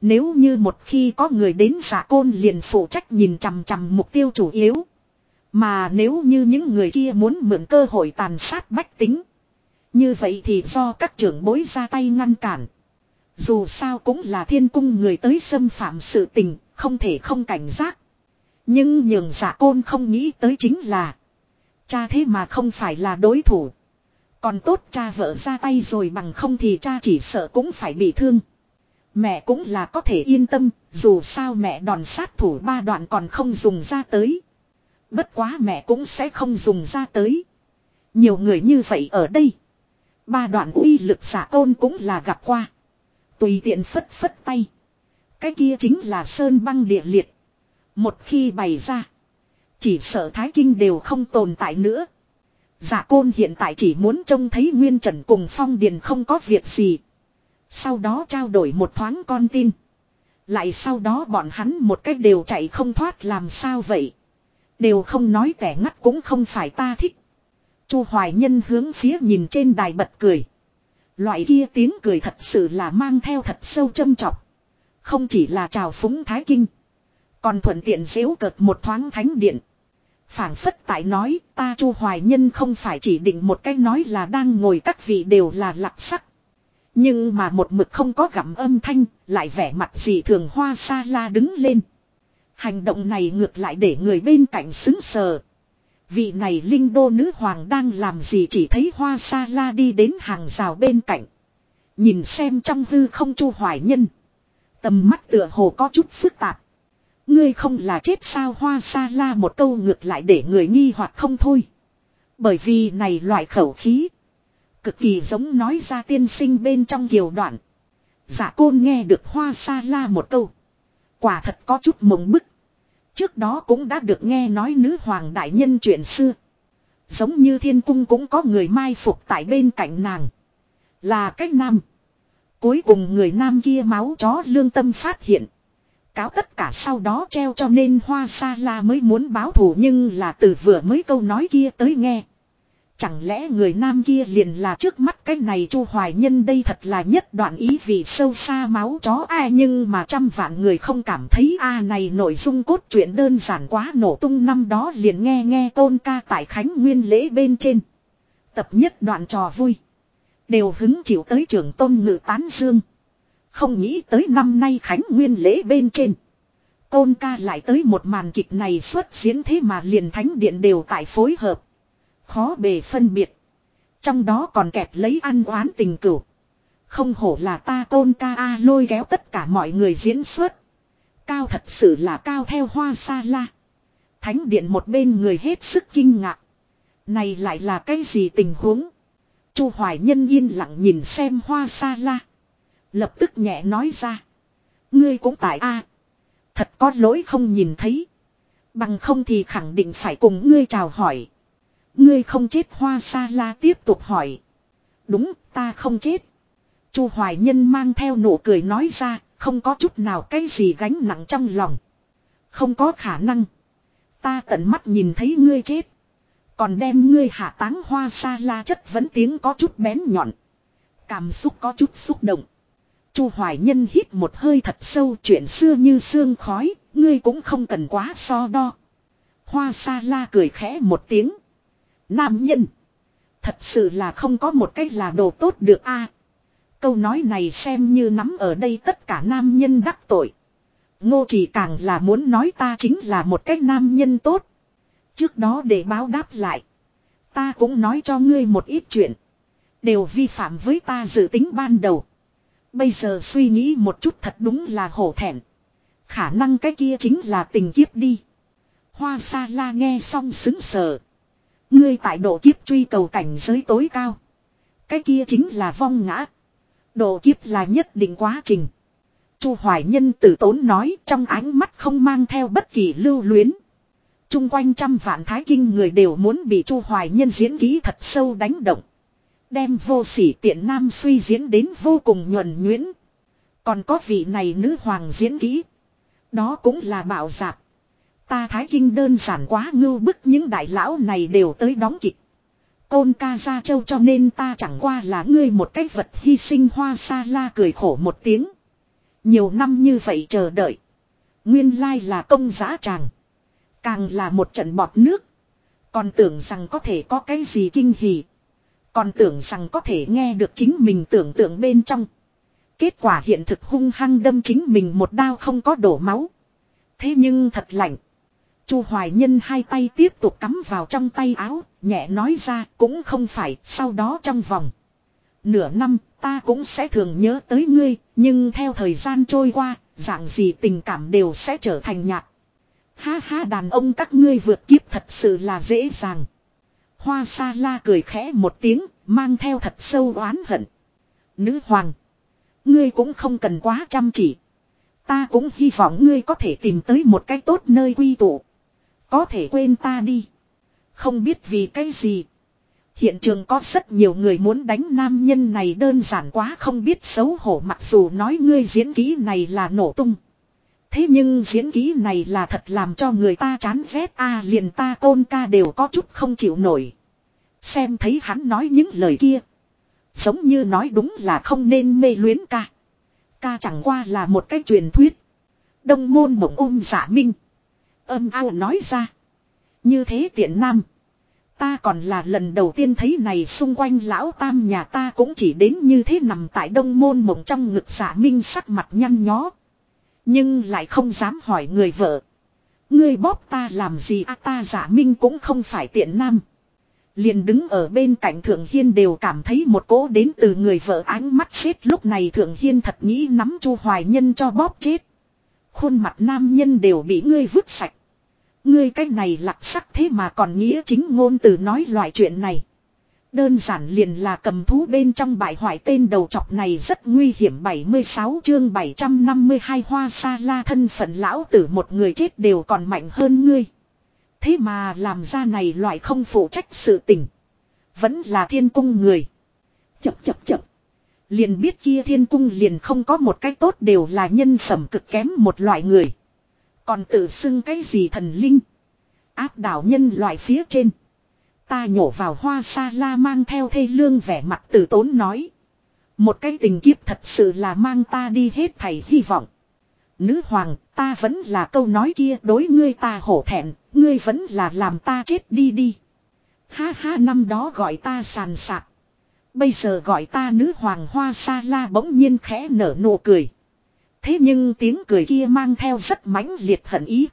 Nếu như một khi có người đến giả côn liền phụ trách nhìn chằm chằm mục tiêu chủ yếu. Mà nếu như những người kia muốn mượn cơ hội tàn sát bách tính. Như vậy thì do các trưởng bối ra tay ngăn cản. Dù sao cũng là thiên cung người tới xâm phạm sự tình, không thể không cảnh giác. Nhưng nhường giả côn không nghĩ tới chính là. Cha thế mà không phải là đối thủ. Còn tốt cha vợ ra tay rồi bằng không thì cha chỉ sợ cũng phải bị thương. Mẹ cũng là có thể yên tâm, dù sao mẹ đòn sát thủ ba đoạn còn không dùng ra tới. Bất quá mẹ cũng sẽ không dùng ra tới. Nhiều người như vậy ở đây. Ba đoạn uy lực giả tôn cũng là gặp qua. Tùy tiện phất phất tay. Cái kia chính là sơn băng địa liệt. Một khi bày ra. Chỉ sợ Thái Kinh đều không tồn tại nữa. Giả côn hiện tại chỉ muốn trông thấy Nguyên Trần cùng Phong Điền không có việc gì. Sau đó trao đổi một thoáng con tin. Lại sau đó bọn hắn một cách đều chạy không thoát làm sao vậy. Đều không nói kẻ ngắt cũng không phải ta thích. Chu Hoài Nhân hướng phía nhìn trên đài bật cười. Loại kia tiếng cười thật sự là mang theo thật sâu châm trọng. Không chỉ là chào phúng thái kinh. Còn thuận tiện xếu cợt một thoáng thánh điện. phảng phất tại nói ta Chu Hoài Nhân không phải chỉ định một cách nói là đang ngồi các vị đều là lặng sắc. Nhưng mà một mực không có gặm âm thanh, lại vẻ mặt gì thường hoa sa la đứng lên. Hành động này ngược lại để người bên cạnh xứng sờ. Vị này linh đô nữ hoàng đang làm gì chỉ thấy hoa sa la đi đến hàng rào bên cạnh. Nhìn xem trong hư không chu hoài nhân. Tầm mắt tựa hồ có chút phức tạp. Ngươi không là chết sao hoa sa la một câu ngược lại để người nghi hoặc không thôi. Bởi vì này loại khẩu khí. Cực kỳ giống nói ra tiên sinh bên trong kiều đoạn. Giả côn nghe được hoa sa la một câu. Quả thật có chút mộng bức. Trước đó cũng đã được nghe nói nữ hoàng đại nhân chuyện xưa. Giống như thiên cung cũng có người mai phục tại bên cạnh nàng. Là cách nam. Cuối cùng người nam kia máu chó lương tâm phát hiện. Cáo tất cả sau đó treo cho nên hoa sa la mới muốn báo thù nhưng là từ vừa mới câu nói kia tới nghe. Chẳng lẽ người nam kia liền là trước mắt cái này chu hoài nhân đây thật là nhất đoạn ý vì sâu xa máu chó ai nhưng mà trăm vạn người không cảm thấy a này nội dung cốt truyện đơn giản quá nổ tung năm đó liền nghe nghe tôn ca tại khánh nguyên lễ bên trên. Tập nhất đoạn trò vui. Đều hứng chịu tới trưởng tôn ngự tán dương. Không nghĩ tới năm nay khánh nguyên lễ bên trên. Tôn ca lại tới một màn kịch này xuất diễn thế mà liền thánh điện đều tại phối hợp. Khó bề phân biệt. Trong đó còn kẹp lấy ăn oán tình cửu. Không hổ là ta tôn ca a lôi kéo tất cả mọi người diễn xuất. Cao thật sự là cao theo hoa sa la. Thánh điện một bên người hết sức kinh ngạc. Này lại là cái gì tình huống? Chu Hoài Nhân yên lặng nhìn xem hoa sa la. Lập tức nhẹ nói ra. Ngươi cũng tại a Thật có lỗi không nhìn thấy. Bằng không thì khẳng định phải cùng ngươi chào hỏi. Ngươi không chết hoa sa la tiếp tục hỏi. Đúng ta không chết. Chu Hoài Nhân mang theo nụ cười nói ra, không có chút nào cái gì gánh nặng trong lòng. Không có khả năng. Ta tận mắt nhìn thấy ngươi chết. Còn đem ngươi hạ táng hoa sa la chất vẫn tiếng có chút bén nhọn. Cảm xúc có chút xúc động. Chu Hoài Nhân hít một hơi thật sâu chuyện xưa như xương khói, ngươi cũng không cần quá so đo. Hoa sa la cười khẽ một tiếng. Nam nhân. Thật sự là không có một cách là đồ tốt được a. câu nói này xem như nắm ở đây tất cả nam nhân đắc tội. Ngô chỉ càng là muốn nói ta chính là một cách nam nhân tốt. Trước đó để báo đáp lại. Ta cũng nói cho ngươi một ít chuyện. Đều vi phạm với ta dự tính ban đầu. Bây giờ suy nghĩ một chút thật đúng là hổ thẹn. Khả năng cái kia chính là tình kiếp đi. Hoa sa la nghe xong xứng sờ. Ngươi tại độ kiếp truy cầu cảnh giới tối cao. Cái kia chính là vong ngã. Độ kiếp là nhất định quá trình. Chu Hoài Nhân tử tốn nói trong ánh mắt không mang theo bất kỳ lưu luyến. Trung quanh trăm vạn thái kinh người đều muốn bị Chu Hoài Nhân diễn ký thật sâu đánh động. Đem vô sỉ tiện nam suy diễn đến vô cùng nhuần nhuyễn. Còn có vị này nữ hoàng diễn ký. Đó cũng là bạo dạp. Ta thái kinh đơn giản quá ngưu bức những đại lão này đều tới đóng kịch. Côn ca ra châu cho nên ta chẳng qua là ngươi một cái vật hy sinh hoa sa la cười khổ một tiếng. Nhiều năm như vậy chờ đợi. Nguyên lai là công giá tràng. Càng là một trận bọt nước. Còn tưởng rằng có thể có cái gì kinh hỉ. Còn tưởng rằng có thể nghe được chính mình tưởng tượng bên trong. Kết quả hiện thực hung hăng đâm chính mình một đao không có đổ máu. Thế nhưng thật lạnh. Chu Hoài Nhân hai tay tiếp tục cắm vào trong tay áo, nhẹ nói ra cũng không phải, sau đó trong vòng. Nửa năm, ta cũng sẽ thường nhớ tới ngươi, nhưng theo thời gian trôi qua, dạng gì tình cảm đều sẽ trở thành nhạt. Ha ha đàn ông các ngươi vượt kiếp thật sự là dễ dàng. Hoa sa la cười khẽ một tiếng, mang theo thật sâu oán hận. Nữ hoàng, ngươi cũng không cần quá chăm chỉ. Ta cũng hy vọng ngươi có thể tìm tới một cái tốt nơi quy tụ. Có thể quên ta đi. Không biết vì cái gì. Hiện trường có rất nhiều người muốn đánh nam nhân này đơn giản quá không biết xấu hổ mặc dù nói ngươi diễn ký này là nổ tung. Thế nhưng diễn ký này là thật làm cho người ta chán ghét, a, liền ta tôn ca đều có chút không chịu nổi. Xem thấy hắn nói những lời kia. Giống như nói đúng là không nên mê luyến ca. Ca chẳng qua là một cái truyền thuyết. Đông môn mộng ôm giả minh. Âm ao nói ra. Như thế tiện nam. Ta còn là lần đầu tiên thấy này xung quanh lão tam nhà ta cũng chỉ đến như thế nằm tại đông môn mộng trong ngực giả minh sắc mặt nhăn nhó. Nhưng lại không dám hỏi người vợ. Ngươi bóp ta làm gì à ta giả minh cũng không phải tiện nam. Liền đứng ở bên cạnh Thượng Hiên đều cảm thấy một cỗ đến từ người vợ ánh mắt xếp lúc này Thượng Hiên thật nghĩ nắm Chu Hoài Nhân cho bóp chết. khuôn mặt nam nhân đều bị ngươi vứt sạch. Ngươi cái này lạc sắc thế mà còn nghĩa chính ngôn từ nói loại chuyện này. Đơn giản liền là cầm thú bên trong bại hoại tên đầu chọc này rất nguy hiểm 76 chương 752 hoa sa la thân phận lão tử một người chết đều còn mạnh hơn ngươi. Thế mà làm ra này loại không phụ trách sự tình. Vẫn là thiên cung người. Chập chập chập. Liền biết kia thiên cung liền không có một cách tốt đều là nhân phẩm cực kém một loại người. Còn tự xưng cái gì thần linh. Áp đảo nhân loại phía trên. Ta nhổ vào hoa sa la mang theo thê lương vẻ mặt tử tốn nói. Một cái tình kiếp thật sự là mang ta đi hết thảy hy vọng. Nữ hoàng, ta vẫn là câu nói kia đối ngươi ta hổ thẹn, ngươi vẫn là làm ta chết đi đi. Ha ha năm đó gọi ta sàn sạc. Bây giờ gọi ta nữ hoàng hoa sa la bỗng nhiên khẽ nở nụ cười. Thế nhưng tiếng cười kia mang theo rất mãnh liệt hận ý.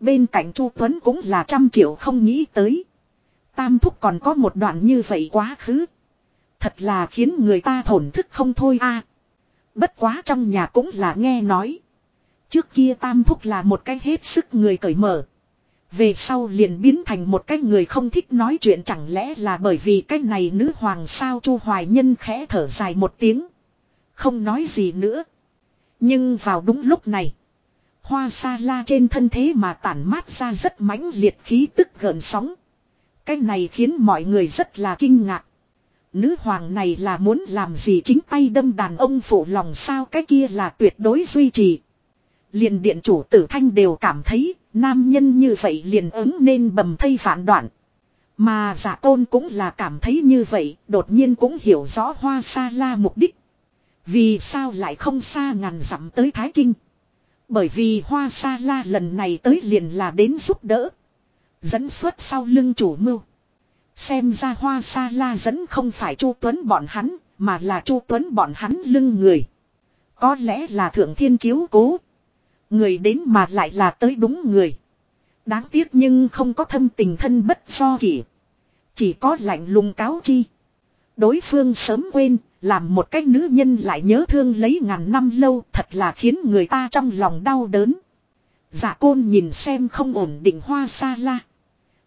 Bên cạnh Chu Tuấn cũng là trăm triệu không nghĩ tới. Tam thúc còn có một đoạn như vậy quá khứ. Thật là khiến người ta thổn thức không thôi a. Bất quá trong nhà cũng là nghe nói. Trước kia tam thúc là một cái hết sức người cởi mở. Về sau liền biến thành một cái người không thích nói chuyện chẳng lẽ là bởi vì cái này nữ hoàng sao chu hoài nhân khẽ thở dài một tiếng. Không nói gì nữa. Nhưng vào đúng lúc này. Hoa sa la trên thân thế mà tản mát ra rất mãnh liệt khí tức gợn sóng. Cái này khiến mọi người rất là kinh ngạc. Nữ hoàng này là muốn làm gì chính tay đâm đàn ông phụ lòng sao cái kia là tuyệt đối duy trì. Liền điện chủ tử thanh đều cảm thấy nam nhân như vậy liền ứng nên bầm thây phản đoạn. Mà giả tôn cũng là cảm thấy như vậy, đột nhiên cũng hiểu rõ hoa sa la mục đích. Vì sao lại không xa ngàn dặm tới Thái Kinh. Bởi vì hoa sa la lần này tới liền là đến giúp đỡ. Dẫn xuất sau lưng chủ mưu. Xem ra hoa sa la dẫn không phải Chu Tuấn bọn hắn, mà là Chu Tuấn bọn hắn lưng người. Có lẽ là thượng thiên chiếu cố. Người đến mà lại là tới đúng người. Đáng tiếc nhưng không có thâm tình thân bất do kỷ. Chỉ có lạnh lùng cáo chi. Đối phương sớm quên, làm một cái nữ nhân lại nhớ thương lấy ngàn năm lâu thật là khiến người ta trong lòng đau đớn. Dạ côn nhìn xem không ổn định hoa sa la.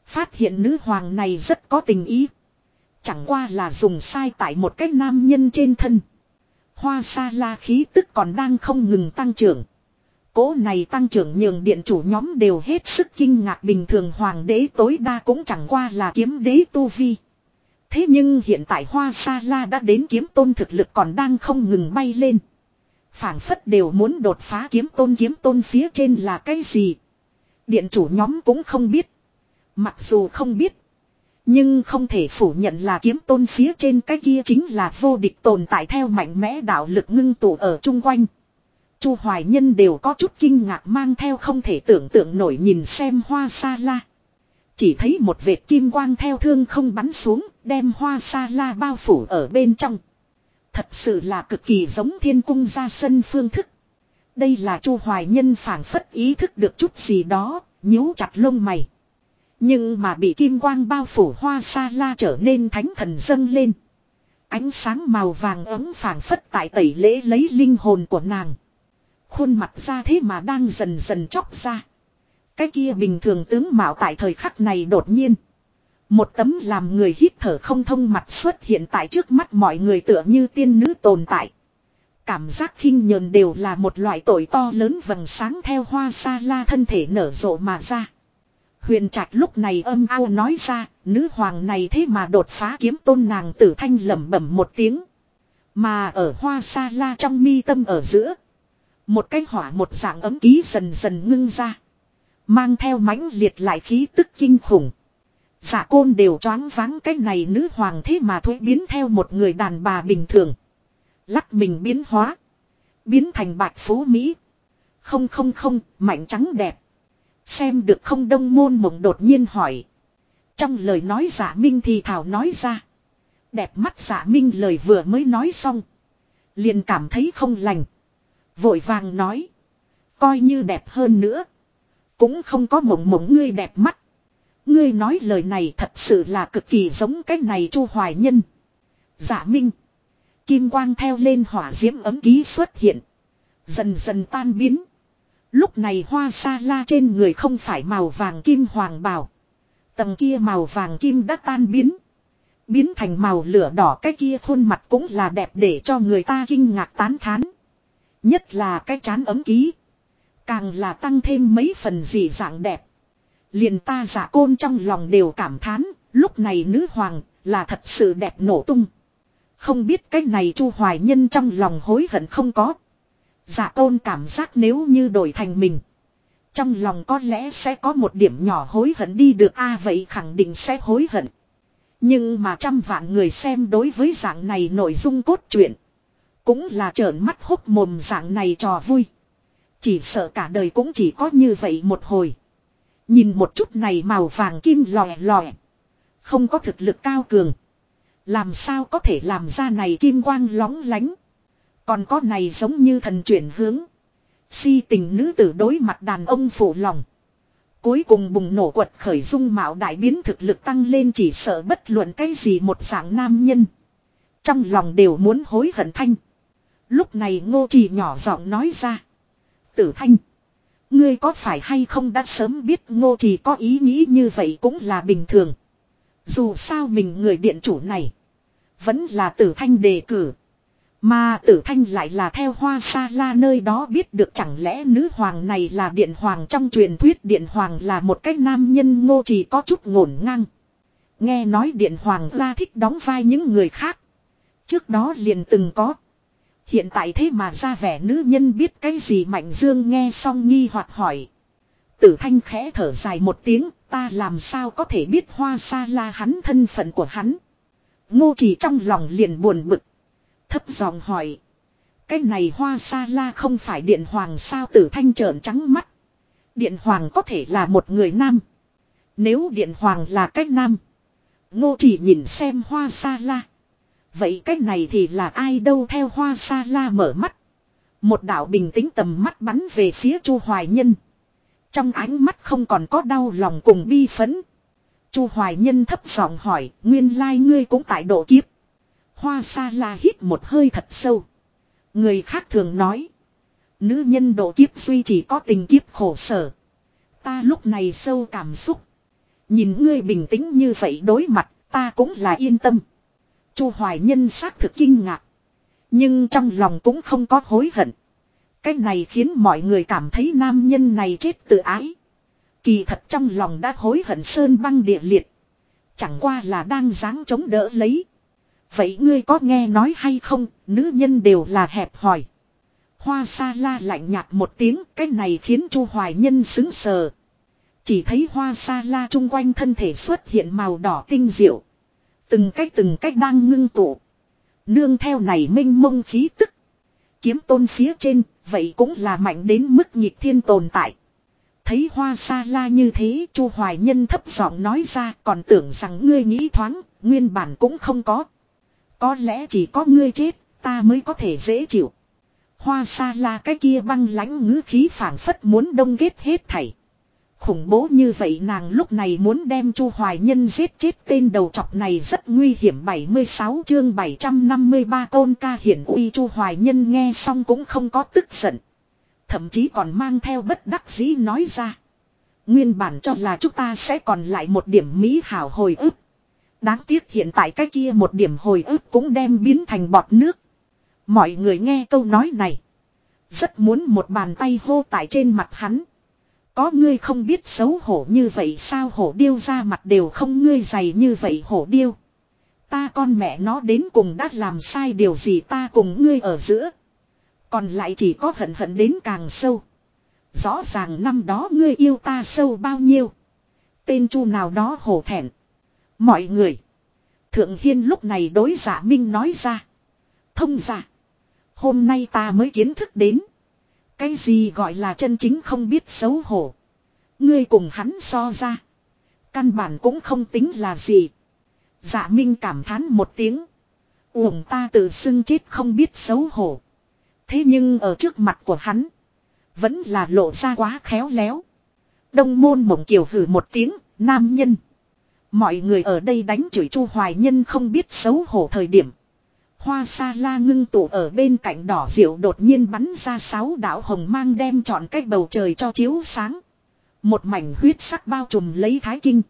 Phát hiện nữ hoàng này rất có tình ý. Chẳng qua là dùng sai tại một cái nam nhân trên thân. Hoa sa la khí tức còn đang không ngừng tăng trưởng. Cố này tăng trưởng nhường điện chủ nhóm đều hết sức kinh ngạc bình thường hoàng đế tối đa cũng chẳng qua là kiếm đế tu vi. Thế nhưng hiện tại hoa sa la đã đến kiếm tôn thực lực còn đang không ngừng bay lên. phảng phất đều muốn đột phá kiếm tôn kiếm tôn phía trên là cái gì. Điện chủ nhóm cũng không biết. Mặc dù không biết. Nhưng không thể phủ nhận là kiếm tôn phía trên cái kia chính là vô địch tồn tại theo mạnh mẽ đạo lực ngưng tụ ở chung quanh. Chu Hoài Nhân đều có chút kinh ngạc, mang theo không thể tưởng tượng nổi nhìn xem hoa sa la. Chỉ thấy một vệt kim quang theo thương không bắn xuống, đem hoa sa la bao phủ ở bên trong. Thật sự là cực kỳ giống thiên cung ra sân phương thức. Đây là Chu Hoài Nhân phảng phất ý thức được chút gì đó, nhíu chặt lông mày. Nhưng mà bị kim quang bao phủ hoa sa la trở nên thánh thần dâng lên. Ánh sáng màu vàng ấm phảng phất tại tẩy lễ lấy linh hồn của nàng. Khuôn mặt ra thế mà đang dần dần chóc ra. Cái kia bình thường tướng mạo tại thời khắc này đột nhiên. Một tấm làm người hít thở không thông mặt xuất hiện tại trước mắt mọi người tựa như tiên nữ tồn tại. Cảm giác khinh nhờn đều là một loại tội to lớn vầng sáng theo hoa sa la thân thể nở rộ mà ra. Huyền trạch lúc này âm ao nói ra, nữ hoàng này thế mà đột phá kiếm tôn nàng tử thanh lẩm bẩm một tiếng. Mà ở hoa sa la trong mi tâm ở giữa. Một cái hỏa một dạng ấm ký dần dần ngưng ra. Mang theo mãnh liệt lại khí tức kinh khủng. Giả côn đều choáng váng cái này nữ hoàng thế mà thuế biến theo một người đàn bà bình thường. Lắc mình biến hóa. Biến thành bạch phú Mỹ. Không không không, mạnh trắng đẹp. Xem được không đông môn mộng đột nhiên hỏi. Trong lời nói giả minh thì thảo nói ra. Đẹp mắt giả minh lời vừa mới nói xong. Liền cảm thấy không lành. Vội vàng nói. Coi như đẹp hơn nữa. Cũng không có mộng mộng ngươi đẹp mắt. Ngươi nói lời này thật sự là cực kỳ giống cái này chu hoài nhân. Giả minh. Kim quang theo lên hỏa diễm ấm ký xuất hiện. Dần dần tan biến. Lúc này hoa sa la trên người không phải màu vàng kim hoàng bào. Tầng kia màu vàng kim đã tan biến. Biến thành màu lửa đỏ cái kia khuôn mặt cũng là đẹp để cho người ta kinh ngạc tán thán. Nhất là cái chán ấm ký. Càng là tăng thêm mấy phần gì dạng đẹp. Liền ta giả côn trong lòng đều cảm thán, lúc này nữ hoàng là thật sự đẹp nổ tung. Không biết cái này chu hoài nhân trong lòng hối hận không có. Giả côn cảm giác nếu như đổi thành mình. Trong lòng có lẽ sẽ có một điểm nhỏ hối hận đi được a vậy khẳng định sẽ hối hận. Nhưng mà trăm vạn người xem đối với dạng này nội dung cốt truyện. Cũng là trợn mắt hốc mồm dạng này trò vui. Chỉ sợ cả đời cũng chỉ có như vậy một hồi. Nhìn một chút này màu vàng kim lòe lòe. Không có thực lực cao cường. Làm sao có thể làm ra này kim quang lóng lánh. Còn có này giống như thần chuyển hướng. Si tình nữ tử đối mặt đàn ông phụ lòng. Cuối cùng bùng nổ quật khởi dung mạo đại biến thực lực tăng lên chỉ sợ bất luận cái gì một dạng nam nhân. Trong lòng đều muốn hối hận thanh. Lúc này ngô trì nhỏ giọng nói ra. Tử thanh. Ngươi có phải hay không đã sớm biết ngô trì có ý nghĩ như vậy cũng là bình thường. Dù sao mình người điện chủ này. Vẫn là tử thanh đề cử. Mà tử thanh lại là theo hoa sa la nơi đó biết được chẳng lẽ nữ hoàng này là điện hoàng trong truyền thuyết điện hoàng là một cách nam nhân ngô chỉ có chút ngổn ngang. Nghe nói điện hoàng ra thích đóng vai những người khác. Trước đó liền từng có. Hiện tại thế mà ra vẻ nữ nhân biết cái gì Mạnh Dương nghe xong nghi hoặc hỏi. Tử thanh khẽ thở dài một tiếng, ta làm sao có thể biết hoa sa la hắn thân phận của hắn. Ngô chỉ trong lòng liền buồn bực. Thấp giọng hỏi. Cái này hoa sa la không phải điện hoàng sao tử thanh trợn trắng mắt. Điện hoàng có thể là một người nam. Nếu điện hoàng là cách nam. Ngô chỉ nhìn xem hoa sa la. Vậy cái này thì là ai đâu theo hoa sa la mở mắt. Một đạo bình tĩnh tầm mắt bắn về phía chu hoài nhân. Trong ánh mắt không còn có đau lòng cùng bi phấn. chu hoài nhân thấp giọng hỏi nguyên lai ngươi cũng tại độ kiếp. Hoa sa la hít một hơi thật sâu. Người khác thường nói. Nữ nhân độ kiếp duy chỉ có tình kiếp khổ sở. Ta lúc này sâu cảm xúc. Nhìn ngươi bình tĩnh như vậy đối mặt, ta cũng là yên tâm. Chu Hoài Nhân xác thực kinh ngạc. Nhưng trong lòng cũng không có hối hận. Cái này khiến mọi người cảm thấy nam nhân này chết tự ái. Kỳ thật trong lòng đã hối hận sơn băng địa liệt. Chẳng qua là đang dáng chống đỡ lấy. Vậy ngươi có nghe nói hay không, nữ nhân đều là hẹp hỏi. Hoa sa la lạnh nhạt một tiếng, cái này khiến chu hoài nhân xứng sờ. Chỉ thấy hoa sa la chung quanh thân thể xuất hiện màu đỏ tinh diệu. Từng cách từng cách đang ngưng tụ. Nương theo này minh mông khí tức. Kiếm tôn phía trên, vậy cũng là mạnh đến mức nhịp thiên tồn tại. Thấy hoa sa la như thế, chu hoài nhân thấp giọng nói ra còn tưởng rằng ngươi nghĩ thoáng, nguyên bản cũng không có. Có lẽ chỉ có ngươi chết, ta mới có thể dễ chịu. Hoa sa la cái kia băng lãnh ngữ khí phảng phất muốn đông kết hết thảy. Khủng bố như vậy nàng lúc này muốn đem Chu Hoài Nhân giết chết tên đầu chọc này rất nguy hiểm 76 chương 753 tôn ca hiển uy Chu Hoài Nhân nghe xong cũng không có tức giận. Thậm chí còn mang theo bất đắc dĩ nói ra. Nguyên bản cho là chúng ta sẽ còn lại một điểm mỹ hảo hồi ức. Đáng tiếc hiện tại cái kia một điểm hồi ức cũng đem biến thành bọt nước. Mọi người nghe câu nói này. Rất muốn một bàn tay hô tại trên mặt hắn. Có ngươi không biết xấu hổ như vậy sao hổ điêu ra mặt đều không ngươi dày như vậy hổ điêu. Ta con mẹ nó đến cùng đã làm sai điều gì ta cùng ngươi ở giữa. Còn lại chỉ có hận hận đến càng sâu. Rõ ràng năm đó ngươi yêu ta sâu bao nhiêu. Tên chu nào đó hổ thẹn. Mọi người. Thượng Hiên lúc này đối giả Minh nói ra. Thông giả. Hôm nay ta mới kiến thức đến. Cái gì gọi là chân chính không biết xấu hổ. Ngươi cùng hắn so ra. Căn bản cũng không tính là gì. Dạ Minh cảm thán một tiếng. Uổng ta tự xưng chết không biết xấu hổ. Thế nhưng ở trước mặt của hắn. Vẫn là lộ ra quá khéo léo. Đông môn mộng kiều hử một tiếng, nam nhân. Mọi người ở đây đánh chửi Chu Hoài Nhân không biết xấu hổ thời điểm. Hoa sa la ngưng tụ ở bên cạnh đỏ diệu đột nhiên bắn ra sáu đạo hồng mang đem trọn cách bầu trời cho chiếu sáng. Một mảnh huyết sắc bao trùm lấy thái kinh.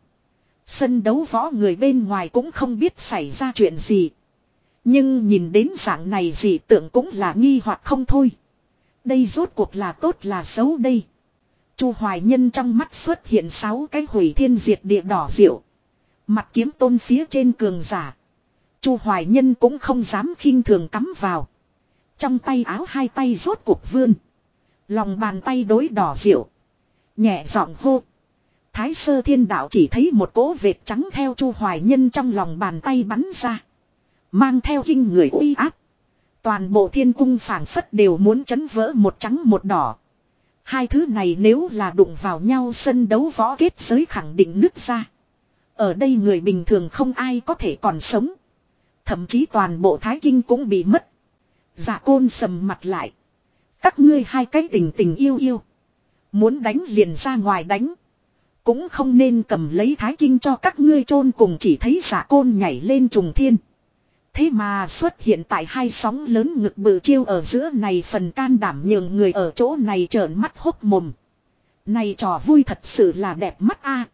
Sân đấu võ người bên ngoài cũng không biết xảy ra chuyện gì. Nhưng nhìn đến dạng này gì tưởng cũng là nghi hoặc không thôi. Đây rốt cuộc là tốt là xấu đây. Chu Hoài Nhân trong mắt xuất hiện sáu cái hủy thiên diệt địa đỏ diệu. Mặt kiếm tôn phía trên cường giả. Chu Hoài Nhân cũng không dám khinh thường cắm vào. Trong tay áo hai tay rốt cuộc vươn. Lòng bàn tay đối đỏ rượu Nhẹ giọng hô. Thái sơ thiên đạo chỉ thấy một cỗ vệt trắng theo Chu Hoài Nhân trong lòng bàn tay bắn ra. Mang theo kinh người uy áp. Toàn bộ thiên cung phảng phất đều muốn chấn vỡ một trắng một đỏ. Hai thứ này nếu là đụng vào nhau sân đấu võ kết giới khẳng định nứt ra. Ở đây người bình thường không ai có thể còn sống. Thậm chí toàn bộ thái kinh cũng bị mất. Giả côn sầm mặt lại. Các ngươi hai cái tình tình yêu yêu. Muốn đánh liền ra ngoài đánh. Cũng không nên cầm lấy thái kinh cho các ngươi chôn cùng chỉ thấy giả côn nhảy lên trùng thiên. Thế mà xuất hiện tại hai sóng lớn ngực bự chiêu ở giữa này phần can đảm nhường người ở chỗ này trợn mắt hốc mồm. Này trò vui thật sự là đẹp mắt a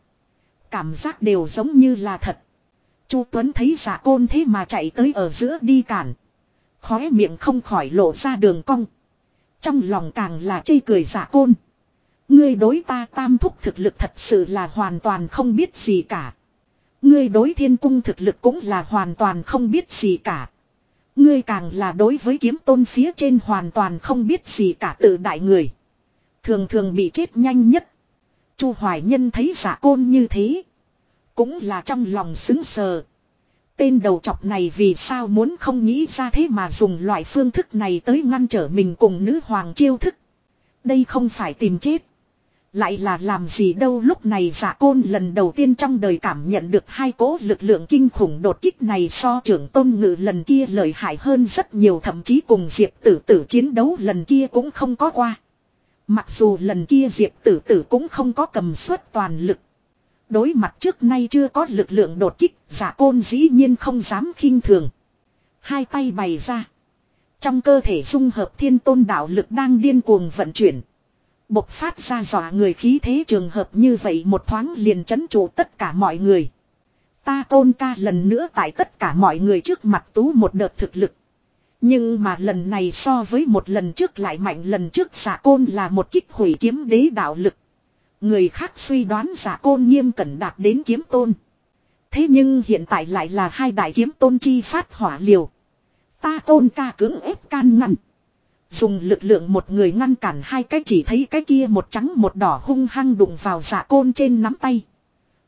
Cảm giác đều giống như là thật. Chu Tuấn thấy giả côn thế mà chạy tới ở giữa đi cản. Khóe miệng không khỏi lộ ra đường cong. Trong lòng càng là chê cười giả côn. Ngươi đối ta tam thúc thực lực thật sự là hoàn toàn không biết gì cả. Ngươi đối thiên cung thực lực cũng là hoàn toàn không biết gì cả. Ngươi càng là đối với kiếm tôn phía trên hoàn toàn không biết gì cả tự đại người. Thường thường bị chết nhanh nhất. Chu Hoài Nhân thấy giả côn như thế. Cũng là trong lòng xứng sờ. Tên đầu chọc này vì sao muốn không nghĩ ra thế mà dùng loại phương thức này tới ngăn trở mình cùng nữ hoàng chiêu thức. Đây không phải tìm chết. Lại là làm gì đâu lúc này giả côn lần đầu tiên trong đời cảm nhận được hai cố lực lượng kinh khủng đột kích này so trưởng tôn ngự lần kia lợi hại hơn rất nhiều, thậm chí cùng diệp tử tử chiến đấu lần kia cũng không có qua. Mặc dù lần kia diệp tử tử cũng không có cầm suất toàn lực. Đối mặt trước nay chưa có lực lượng đột kích, giả côn dĩ nhiên không dám khinh thường. Hai tay bày ra. Trong cơ thể dung hợp thiên tôn đạo lực đang điên cuồng vận chuyển. Bộc phát ra dọa người khí thế trường hợp như vậy một thoáng liền chấn trụ tất cả mọi người. Ta tôn ca lần nữa tại tất cả mọi người trước mặt tú một đợt thực lực. Nhưng mà lần này so với một lần trước lại mạnh, lần trước giả côn là một kích hủy kiếm đế đạo lực. Người khác suy đoán giả côn nghiêm cẩn đạt đến kiếm tôn. Thế nhưng hiện tại lại là hai đại kiếm tôn chi phát hỏa liều. Ta tôn ca cưỡng ép can ngăn. Dùng lực lượng một người ngăn cản hai cái chỉ thấy cái kia một trắng một đỏ hung hăng đụng vào giả côn trên nắm tay.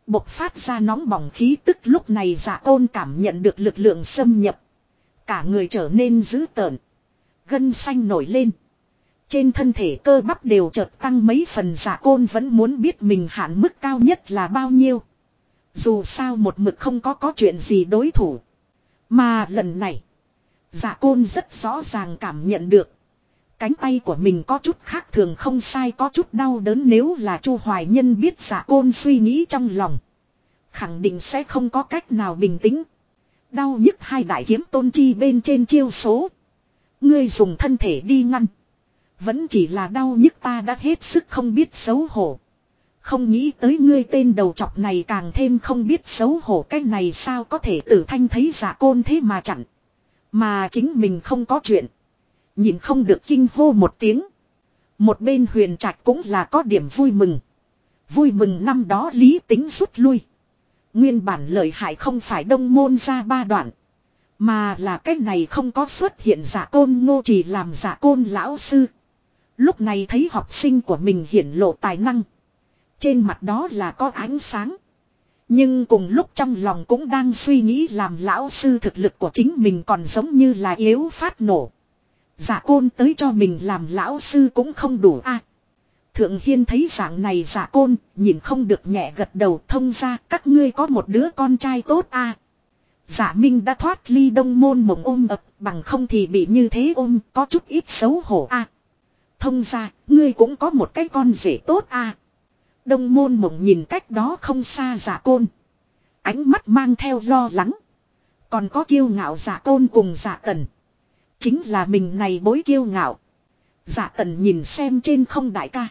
Bộc phát ra nóng bỏng khí tức lúc này giả côn cảm nhận được lực lượng xâm nhập. Cả người trở nên dữ tợn. Gân xanh nổi lên. Trên thân thể cơ bắp đều chợt tăng mấy phần dạ côn vẫn muốn biết mình hạn mức cao nhất là bao nhiêu. Dù sao một mực không có có chuyện gì đối thủ. Mà lần này. Dạ côn rất rõ ràng cảm nhận được. Cánh tay của mình có chút khác thường không sai có chút đau đớn nếu là Chu Hoài Nhân biết giả côn suy nghĩ trong lòng. Khẳng định sẽ không có cách nào bình tĩnh. Đau nhức hai đại kiếm tôn chi bên trên chiêu số. Ngươi dùng thân thể đi ngăn. Vẫn chỉ là đau nhức ta đã hết sức không biết xấu hổ. Không nghĩ tới ngươi tên đầu chọc này càng thêm không biết xấu hổ cái này sao có thể tử thanh thấy giả côn thế mà chặn. Mà chính mình không có chuyện. Nhìn không được kinh hô một tiếng. Một bên huyền trạch cũng là có điểm vui mừng. Vui mừng năm đó lý tính rút lui. Nguyên bản lợi hại không phải đông môn ra ba đoạn. Mà là cái này không có xuất hiện giả côn, ngô chỉ làm giả côn lão sư. Lúc này thấy học sinh của mình hiển lộ tài năng. Trên mặt đó là có ánh sáng. Nhưng cùng lúc trong lòng cũng đang suy nghĩ làm lão sư thực lực của chính mình còn giống như là yếu phát nổ. Giả côn tới cho mình làm lão sư cũng không đủ a. Thượng Hiên thấy dạng này giả côn, nhìn không được nhẹ gật đầu thông ra các ngươi có một đứa con trai tốt a. Giả Minh đã thoát ly đông môn mộng ôm ập bằng không thì bị như thế ôm có chút ít xấu hổ a. Thông ra, ngươi cũng có một cái con rể tốt à? Đông môn mộng nhìn cách đó không xa giả côn. Ánh mắt mang theo lo lắng. Còn có kiêu ngạo giả tôn cùng giả tần. Chính là mình này bối kiêu ngạo. Giả tần nhìn xem trên không đại ca.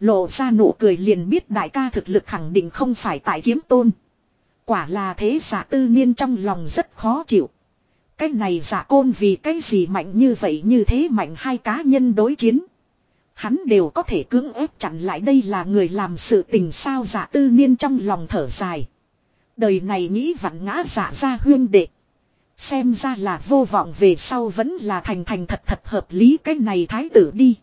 Lộ ra nụ cười liền biết đại ca thực lực khẳng định không phải tại kiếm tôn. Quả là thế giả tư niên trong lòng rất khó chịu. Cái này giả côn vì cái gì mạnh như vậy như thế mạnh hai cá nhân đối chiến. Hắn đều có thể cưỡng ép chặn lại đây là người làm sự tình sao giả tư niên trong lòng thở dài. Đời này nghĩ vặn ngã giả ra huyên đệ. Xem ra là vô vọng về sau vẫn là thành thành thật thật hợp lý cái này thái tử đi.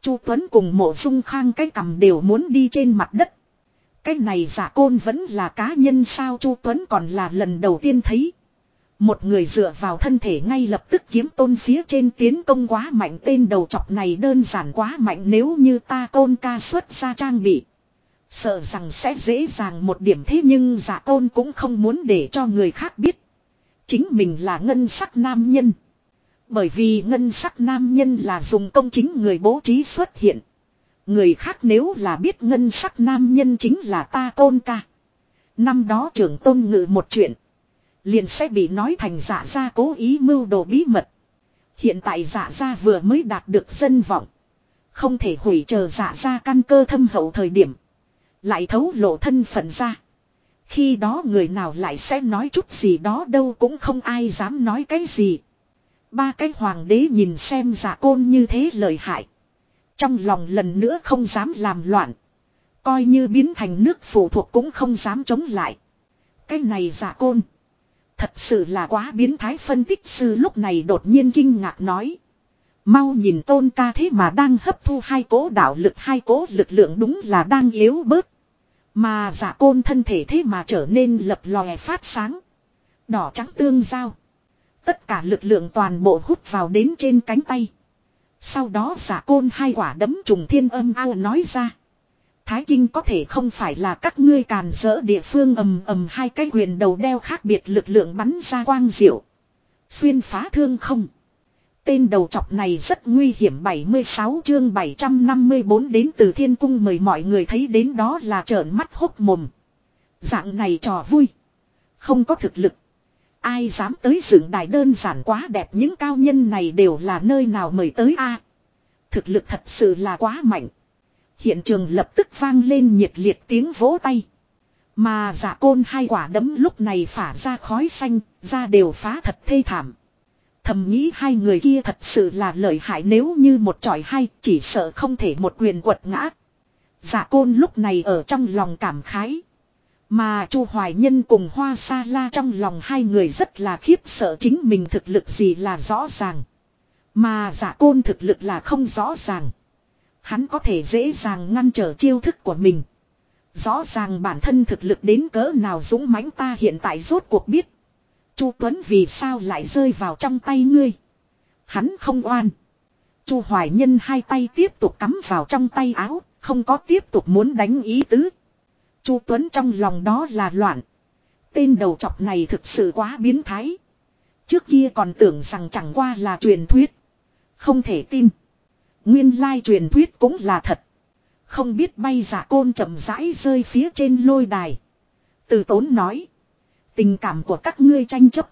Chu Tuấn cùng mộ dung khang cái cầm đều muốn đi trên mặt đất. Cái này giả côn vẫn là cá nhân sao Chu Tuấn còn là lần đầu tiên thấy. Một người dựa vào thân thể ngay lập tức kiếm tôn phía trên tiến công quá mạnh tên đầu chọc này đơn giản quá mạnh nếu như ta tôn ca xuất ra trang bị. Sợ rằng sẽ dễ dàng một điểm thế nhưng giả tôn cũng không muốn để cho người khác biết. Chính mình là ngân sắc nam nhân. Bởi vì ngân sắc nam nhân là dùng công chính người bố trí xuất hiện. Người khác nếu là biết ngân sắc nam nhân chính là ta tôn ca. Năm đó trưởng tôn ngự một chuyện. Liền sẽ bị nói thành giả ra cố ý mưu đồ bí mật. Hiện tại giả ra vừa mới đạt được dân vọng. Không thể hủy chờ giả ra căn cơ thâm hậu thời điểm. Lại thấu lộ thân phận ra. Khi đó người nào lại sẽ nói chút gì đó đâu cũng không ai dám nói cái gì. Ba cái hoàng đế nhìn xem giả côn như thế lợi hại. Trong lòng lần nữa không dám làm loạn. Coi như biến thành nước phụ thuộc cũng không dám chống lại. Cái này giả côn. Thật sự là quá biến thái phân tích sư lúc này đột nhiên kinh ngạc nói. Mau nhìn tôn ca thế mà đang hấp thu hai cố đạo lực, hai cố lực lượng đúng là đang yếu bớt. Mà giả côn thân thể thế mà trở nên lập lòe phát sáng. Đỏ trắng tương giao. Tất cả lực lượng toàn bộ hút vào đến trên cánh tay. Sau đó giả côn hai quả đấm trùng thiên âm ao nói ra. Thái Kinh có thể không phải là các ngươi càn rỡ địa phương ầm ầm hai cái quyền đầu đeo khác biệt lực lượng bắn ra quang diệu. Xuyên phá thương không. Tên đầu chọc này rất nguy hiểm 76 chương 754 đến từ thiên cung mời mọi người thấy đến đó là trợn mắt hốc mồm. Dạng này trò vui. Không có thực lực. Ai dám tới dựng đài đơn giản quá đẹp những cao nhân này đều là nơi nào mời tới a Thực lực thật sự là quá mạnh. Hiện trường lập tức vang lên nhiệt liệt tiếng vỗ tay. Mà giả côn hai quả đấm lúc này phả ra khói xanh, ra đều phá thật thê thảm. Thầm nghĩ hai người kia thật sự là lợi hại nếu như một tròi hay chỉ sợ không thể một quyền quật ngã. Giả côn lúc này ở trong lòng cảm khái. Mà Chu Hoài Nhân cùng Hoa Sa La trong lòng hai người rất là khiếp sợ chính mình thực lực gì là rõ ràng. Mà giả côn thực lực là không rõ ràng. Hắn có thể dễ dàng ngăn trở chiêu thức của mình. Rõ ràng bản thân thực lực đến cỡ nào dũng mãnh ta hiện tại rốt cuộc biết. Chu Tuấn vì sao lại rơi vào trong tay ngươi. Hắn không oan. Chu Hoài Nhân hai tay tiếp tục cắm vào trong tay áo, không có tiếp tục muốn đánh ý tứ. Chu Tuấn trong lòng đó là loạn. Tên đầu chọc này thực sự quá biến thái. Trước kia còn tưởng rằng chẳng qua là truyền thuyết. Không thể tin. Nguyên lai truyền thuyết cũng là thật. Không biết bay giả côn chậm rãi rơi phía trên lôi đài. Từ tốn nói. Tình cảm của các ngươi tranh chấp.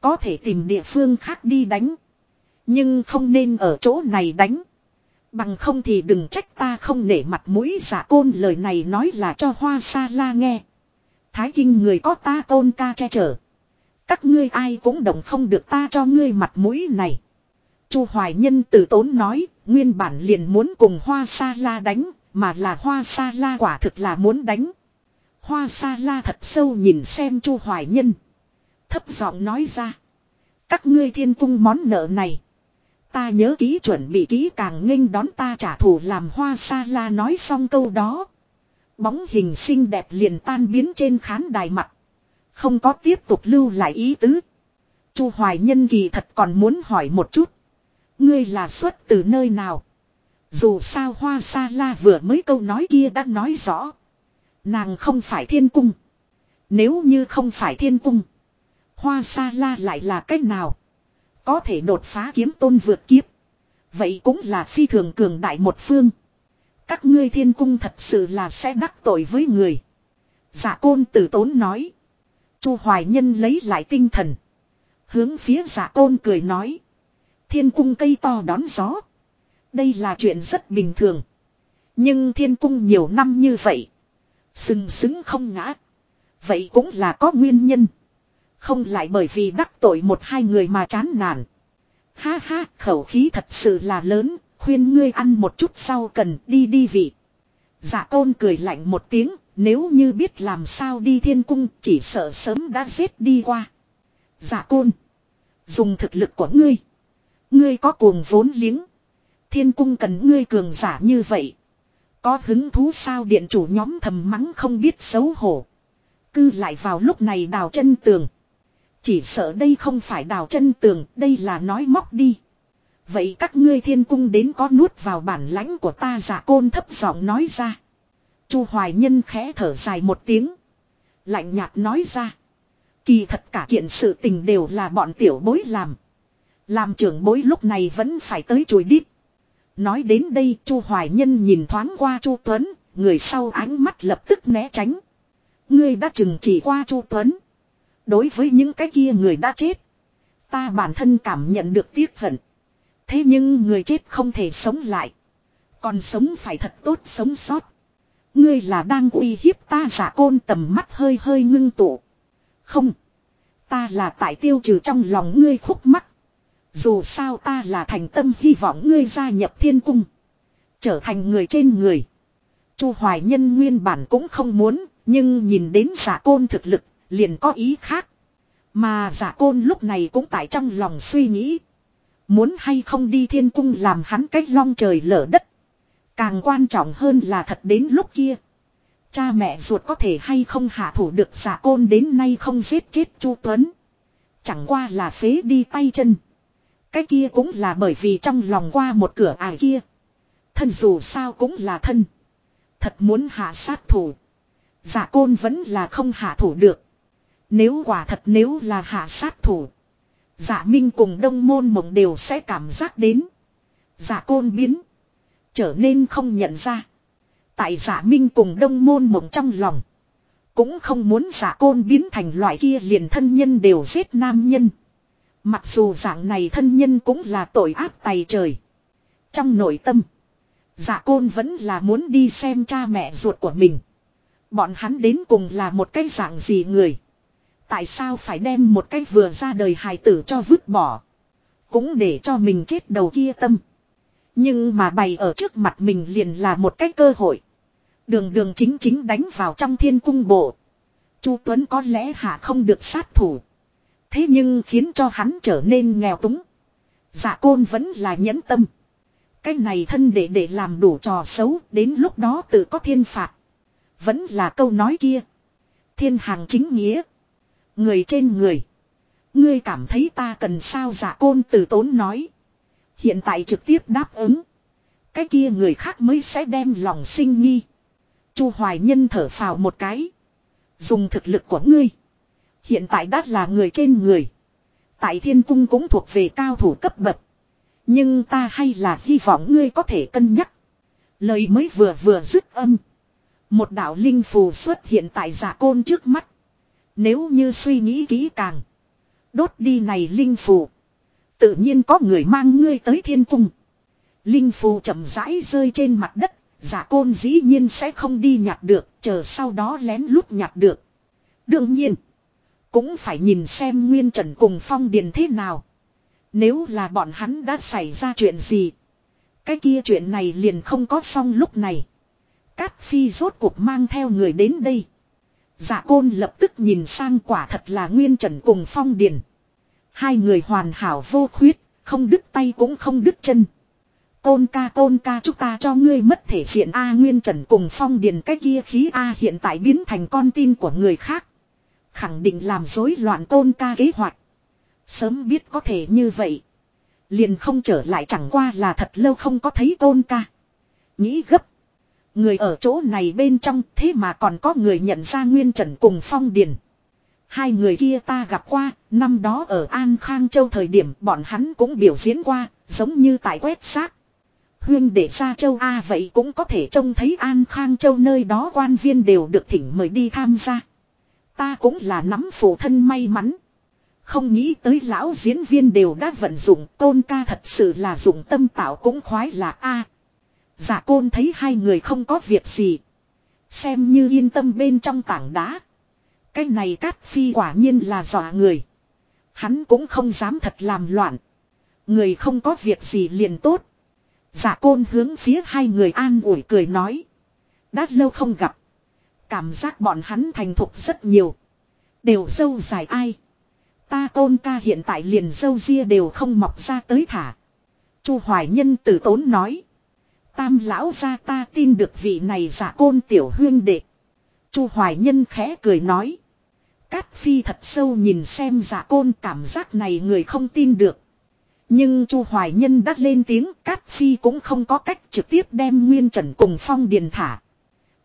Có thể tìm địa phương khác đi đánh. Nhưng không nên ở chỗ này đánh. Bằng không thì đừng trách ta không nể mặt mũi giả côn lời này nói là cho hoa sa la nghe. Thái kinh người có ta tôn ca che chở. Các ngươi ai cũng đồng không được ta cho ngươi mặt mũi này. Chu Hoài Nhân từ tốn nói, nguyên bản liền muốn cùng Hoa Sa La đánh, mà là Hoa Sa La quả thực là muốn đánh. Hoa Sa La thật sâu nhìn xem Chu Hoài Nhân. Thấp giọng nói ra. Các ngươi thiên cung món nợ này. Ta nhớ ký chuẩn bị ký càng nghênh đón ta trả thù làm Hoa Sa La nói xong câu đó. Bóng hình xinh đẹp liền tan biến trên khán đài mặt. Không có tiếp tục lưu lại ý tứ. Chu Hoài Nhân kỳ thật còn muốn hỏi một chút. Ngươi là xuất từ nơi nào? Dù sao Hoa Sa La vừa mới câu nói kia đã nói rõ. Nàng không phải thiên cung. Nếu như không phải thiên cung. Hoa Sa La lại là cách nào? Có thể đột phá kiếm tôn vượt kiếp. Vậy cũng là phi thường cường đại một phương. Các ngươi thiên cung thật sự là sẽ đắc tội với người. Giả côn tử tốn nói. Chu Hoài Nhân lấy lại tinh thần. Hướng phía giả côn cười nói. Thiên cung cây to đón gió. Đây là chuyện rất bình thường. Nhưng thiên cung nhiều năm như vậy. Sừng sững không ngã. Vậy cũng là có nguyên nhân. Không lại bởi vì đắc tội một hai người mà chán nản. Ha ha, khẩu khí thật sự là lớn, khuyên ngươi ăn một chút sau cần đi đi vị. Giả tôn cười lạnh một tiếng, nếu như biết làm sao đi thiên cung chỉ sợ sớm đã giết đi qua. Dạ Giả côn. Dùng thực lực của ngươi. Ngươi có cuồng vốn liếng. Thiên cung cần ngươi cường giả như vậy. Có hứng thú sao điện chủ nhóm thầm mắng không biết xấu hổ. Cư lại vào lúc này đào chân tường. Chỉ sợ đây không phải đào chân tường, đây là nói móc đi. Vậy các ngươi thiên cung đến có nuốt vào bản lãnh của ta giả côn thấp giọng nói ra. Chu Hoài Nhân khẽ thở dài một tiếng. Lạnh nhạt nói ra. Kỳ thật cả kiện sự tình đều là bọn tiểu bối làm. Làm trưởng bối lúc này vẫn phải tới chùi đít. Nói đến đây Chu Hoài Nhân nhìn thoáng qua Chu Tuấn, người sau ánh mắt lập tức né tránh. Ngươi đã chừng chỉ qua Chu Tuấn. Đối với những cái kia người đã chết. Ta bản thân cảm nhận được tiếc hận. Thế nhưng người chết không thể sống lại. Còn sống phải thật tốt sống sót. Ngươi là đang uy hiếp ta giả côn tầm mắt hơi hơi ngưng tụ. Không. Ta là tại tiêu trừ trong lòng ngươi khúc mắc. Dù sao ta là thành tâm hy vọng ngươi gia nhập thiên cung. Trở thành người trên người. Chu Hoài Nhân nguyên bản cũng không muốn, nhưng nhìn đến giả côn thực lực, liền có ý khác. Mà giả côn lúc này cũng tại trong lòng suy nghĩ. Muốn hay không đi thiên cung làm hắn cách long trời lở đất. Càng quan trọng hơn là thật đến lúc kia. Cha mẹ ruột có thể hay không hạ thủ được giả côn đến nay không giết chết Chu Tuấn. Chẳng qua là phế đi tay chân. Cái kia cũng là bởi vì trong lòng qua một cửa ải kia. Thân dù sao cũng là thân. Thật muốn hạ sát thủ. Giả côn vẫn là không hạ thủ được. Nếu quả thật nếu là hạ sát thủ. Giả minh cùng đông môn mộng đều sẽ cảm giác đến. Giả côn biến. Trở nên không nhận ra. Tại giả minh cùng đông môn mộng trong lòng. Cũng không muốn giả côn biến thành loại kia liền thân nhân đều giết nam nhân. Mặc dù dạng này thân nhân cũng là tội ác tày trời. Trong nội tâm. Giả côn vẫn là muốn đi xem cha mẹ ruột của mình. Bọn hắn đến cùng là một cái dạng gì người. Tại sao phải đem một cái vừa ra đời hài tử cho vứt bỏ. Cũng để cho mình chết đầu kia tâm. Nhưng mà bày ở trước mặt mình liền là một cái cơ hội. Đường đường chính chính đánh vào trong thiên cung bộ. Chu Tuấn có lẽ hạ không được sát thủ. Thế nhưng khiến cho hắn trở nên nghèo túng. Dạ côn vẫn là nhẫn tâm. Cái này thân để để làm đủ trò xấu, đến lúc đó tự có thiên phạt. Vẫn là câu nói kia. Thiên hàng chính nghĩa. Người trên người. Ngươi cảm thấy ta cần sao giả côn từ tốn nói. Hiện tại trực tiếp đáp ứng. Cái kia người khác mới sẽ đem lòng sinh nghi. Chu Hoài Nhân thở phào một cái. Dùng thực lực của ngươi. Hiện tại đã là người trên người. Tại thiên cung cũng thuộc về cao thủ cấp bậc. Nhưng ta hay là hy vọng ngươi có thể cân nhắc. Lời mới vừa vừa dứt âm. Một đạo linh phù xuất hiện tại giả côn trước mắt. Nếu như suy nghĩ kỹ càng. Đốt đi này linh phù. Tự nhiên có người mang ngươi tới thiên cung. Linh phù chậm rãi rơi trên mặt đất. Giả côn dĩ nhiên sẽ không đi nhặt được. Chờ sau đó lén lút nhặt được. Đương nhiên. Cũng phải nhìn xem Nguyên Trần cùng Phong Điền thế nào. Nếu là bọn hắn đã xảy ra chuyện gì. Cái kia chuyện này liền không có xong lúc này. Cát Phi rốt cuộc mang theo người đến đây. Dạ côn lập tức nhìn sang quả thật là Nguyên Trần cùng Phong Điền. Hai người hoàn hảo vô khuyết, không đứt tay cũng không đứt chân. Côn ca côn ca chúng ta cho ngươi mất thể diện A Nguyên Trần cùng Phong Điền cái kia khí A hiện tại biến thành con tin của người khác. Khẳng định làm rối loạn tôn ca kế hoạch. Sớm biết có thể như vậy. Liền không trở lại chẳng qua là thật lâu không có thấy tôn ca. Nghĩ gấp. Người ở chỗ này bên trong thế mà còn có người nhận ra Nguyên Trần cùng Phong Điền. Hai người kia ta gặp qua, năm đó ở An Khang Châu thời điểm bọn hắn cũng biểu diễn qua, giống như tại quét xác. Huyên để ra châu A vậy cũng có thể trông thấy An Khang Châu nơi đó quan viên đều được thỉnh mời đi tham gia. Ta cũng là nắm phụ thân may mắn. Không nghĩ tới lão diễn viên đều đã vận dụng, tôn ca thật sự là dụng tâm tạo cũng khoái là A. Giả côn thấy hai người không có việc gì. Xem như yên tâm bên trong tảng đá. Cái này cát phi quả nhiên là dọa người. Hắn cũng không dám thật làm loạn. Người không có việc gì liền tốt. Giả côn hướng phía hai người an ủi cười nói. Đã lâu không gặp. Cảm giác bọn hắn thành thục rất nhiều. Đều dâu dài ai. Ta côn ca hiện tại liền dâu ria đều không mọc ra tới thả. Chu Hoài Nhân tử tốn nói. Tam lão ra ta tin được vị này giả côn tiểu huyên đệ. Chu Hoài Nhân khẽ cười nói. Cát Phi thật sâu nhìn xem giả côn cảm giác này người không tin được. Nhưng Chu Hoài Nhân đã lên tiếng, Cát Phi cũng không có cách trực tiếp đem Nguyên Trần cùng Phong Điền thả.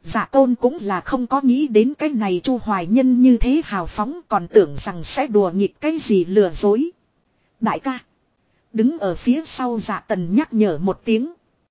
Giả tôn cũng là không có nghĩ đến cái này Chu Hoài Nhân như thế hào phóng còn tưởng rằng sẽ đùa nghịch cái gì lừa dối. Đại ca. Đứng ở phía sau giả tần nhắc nhở một tiếng.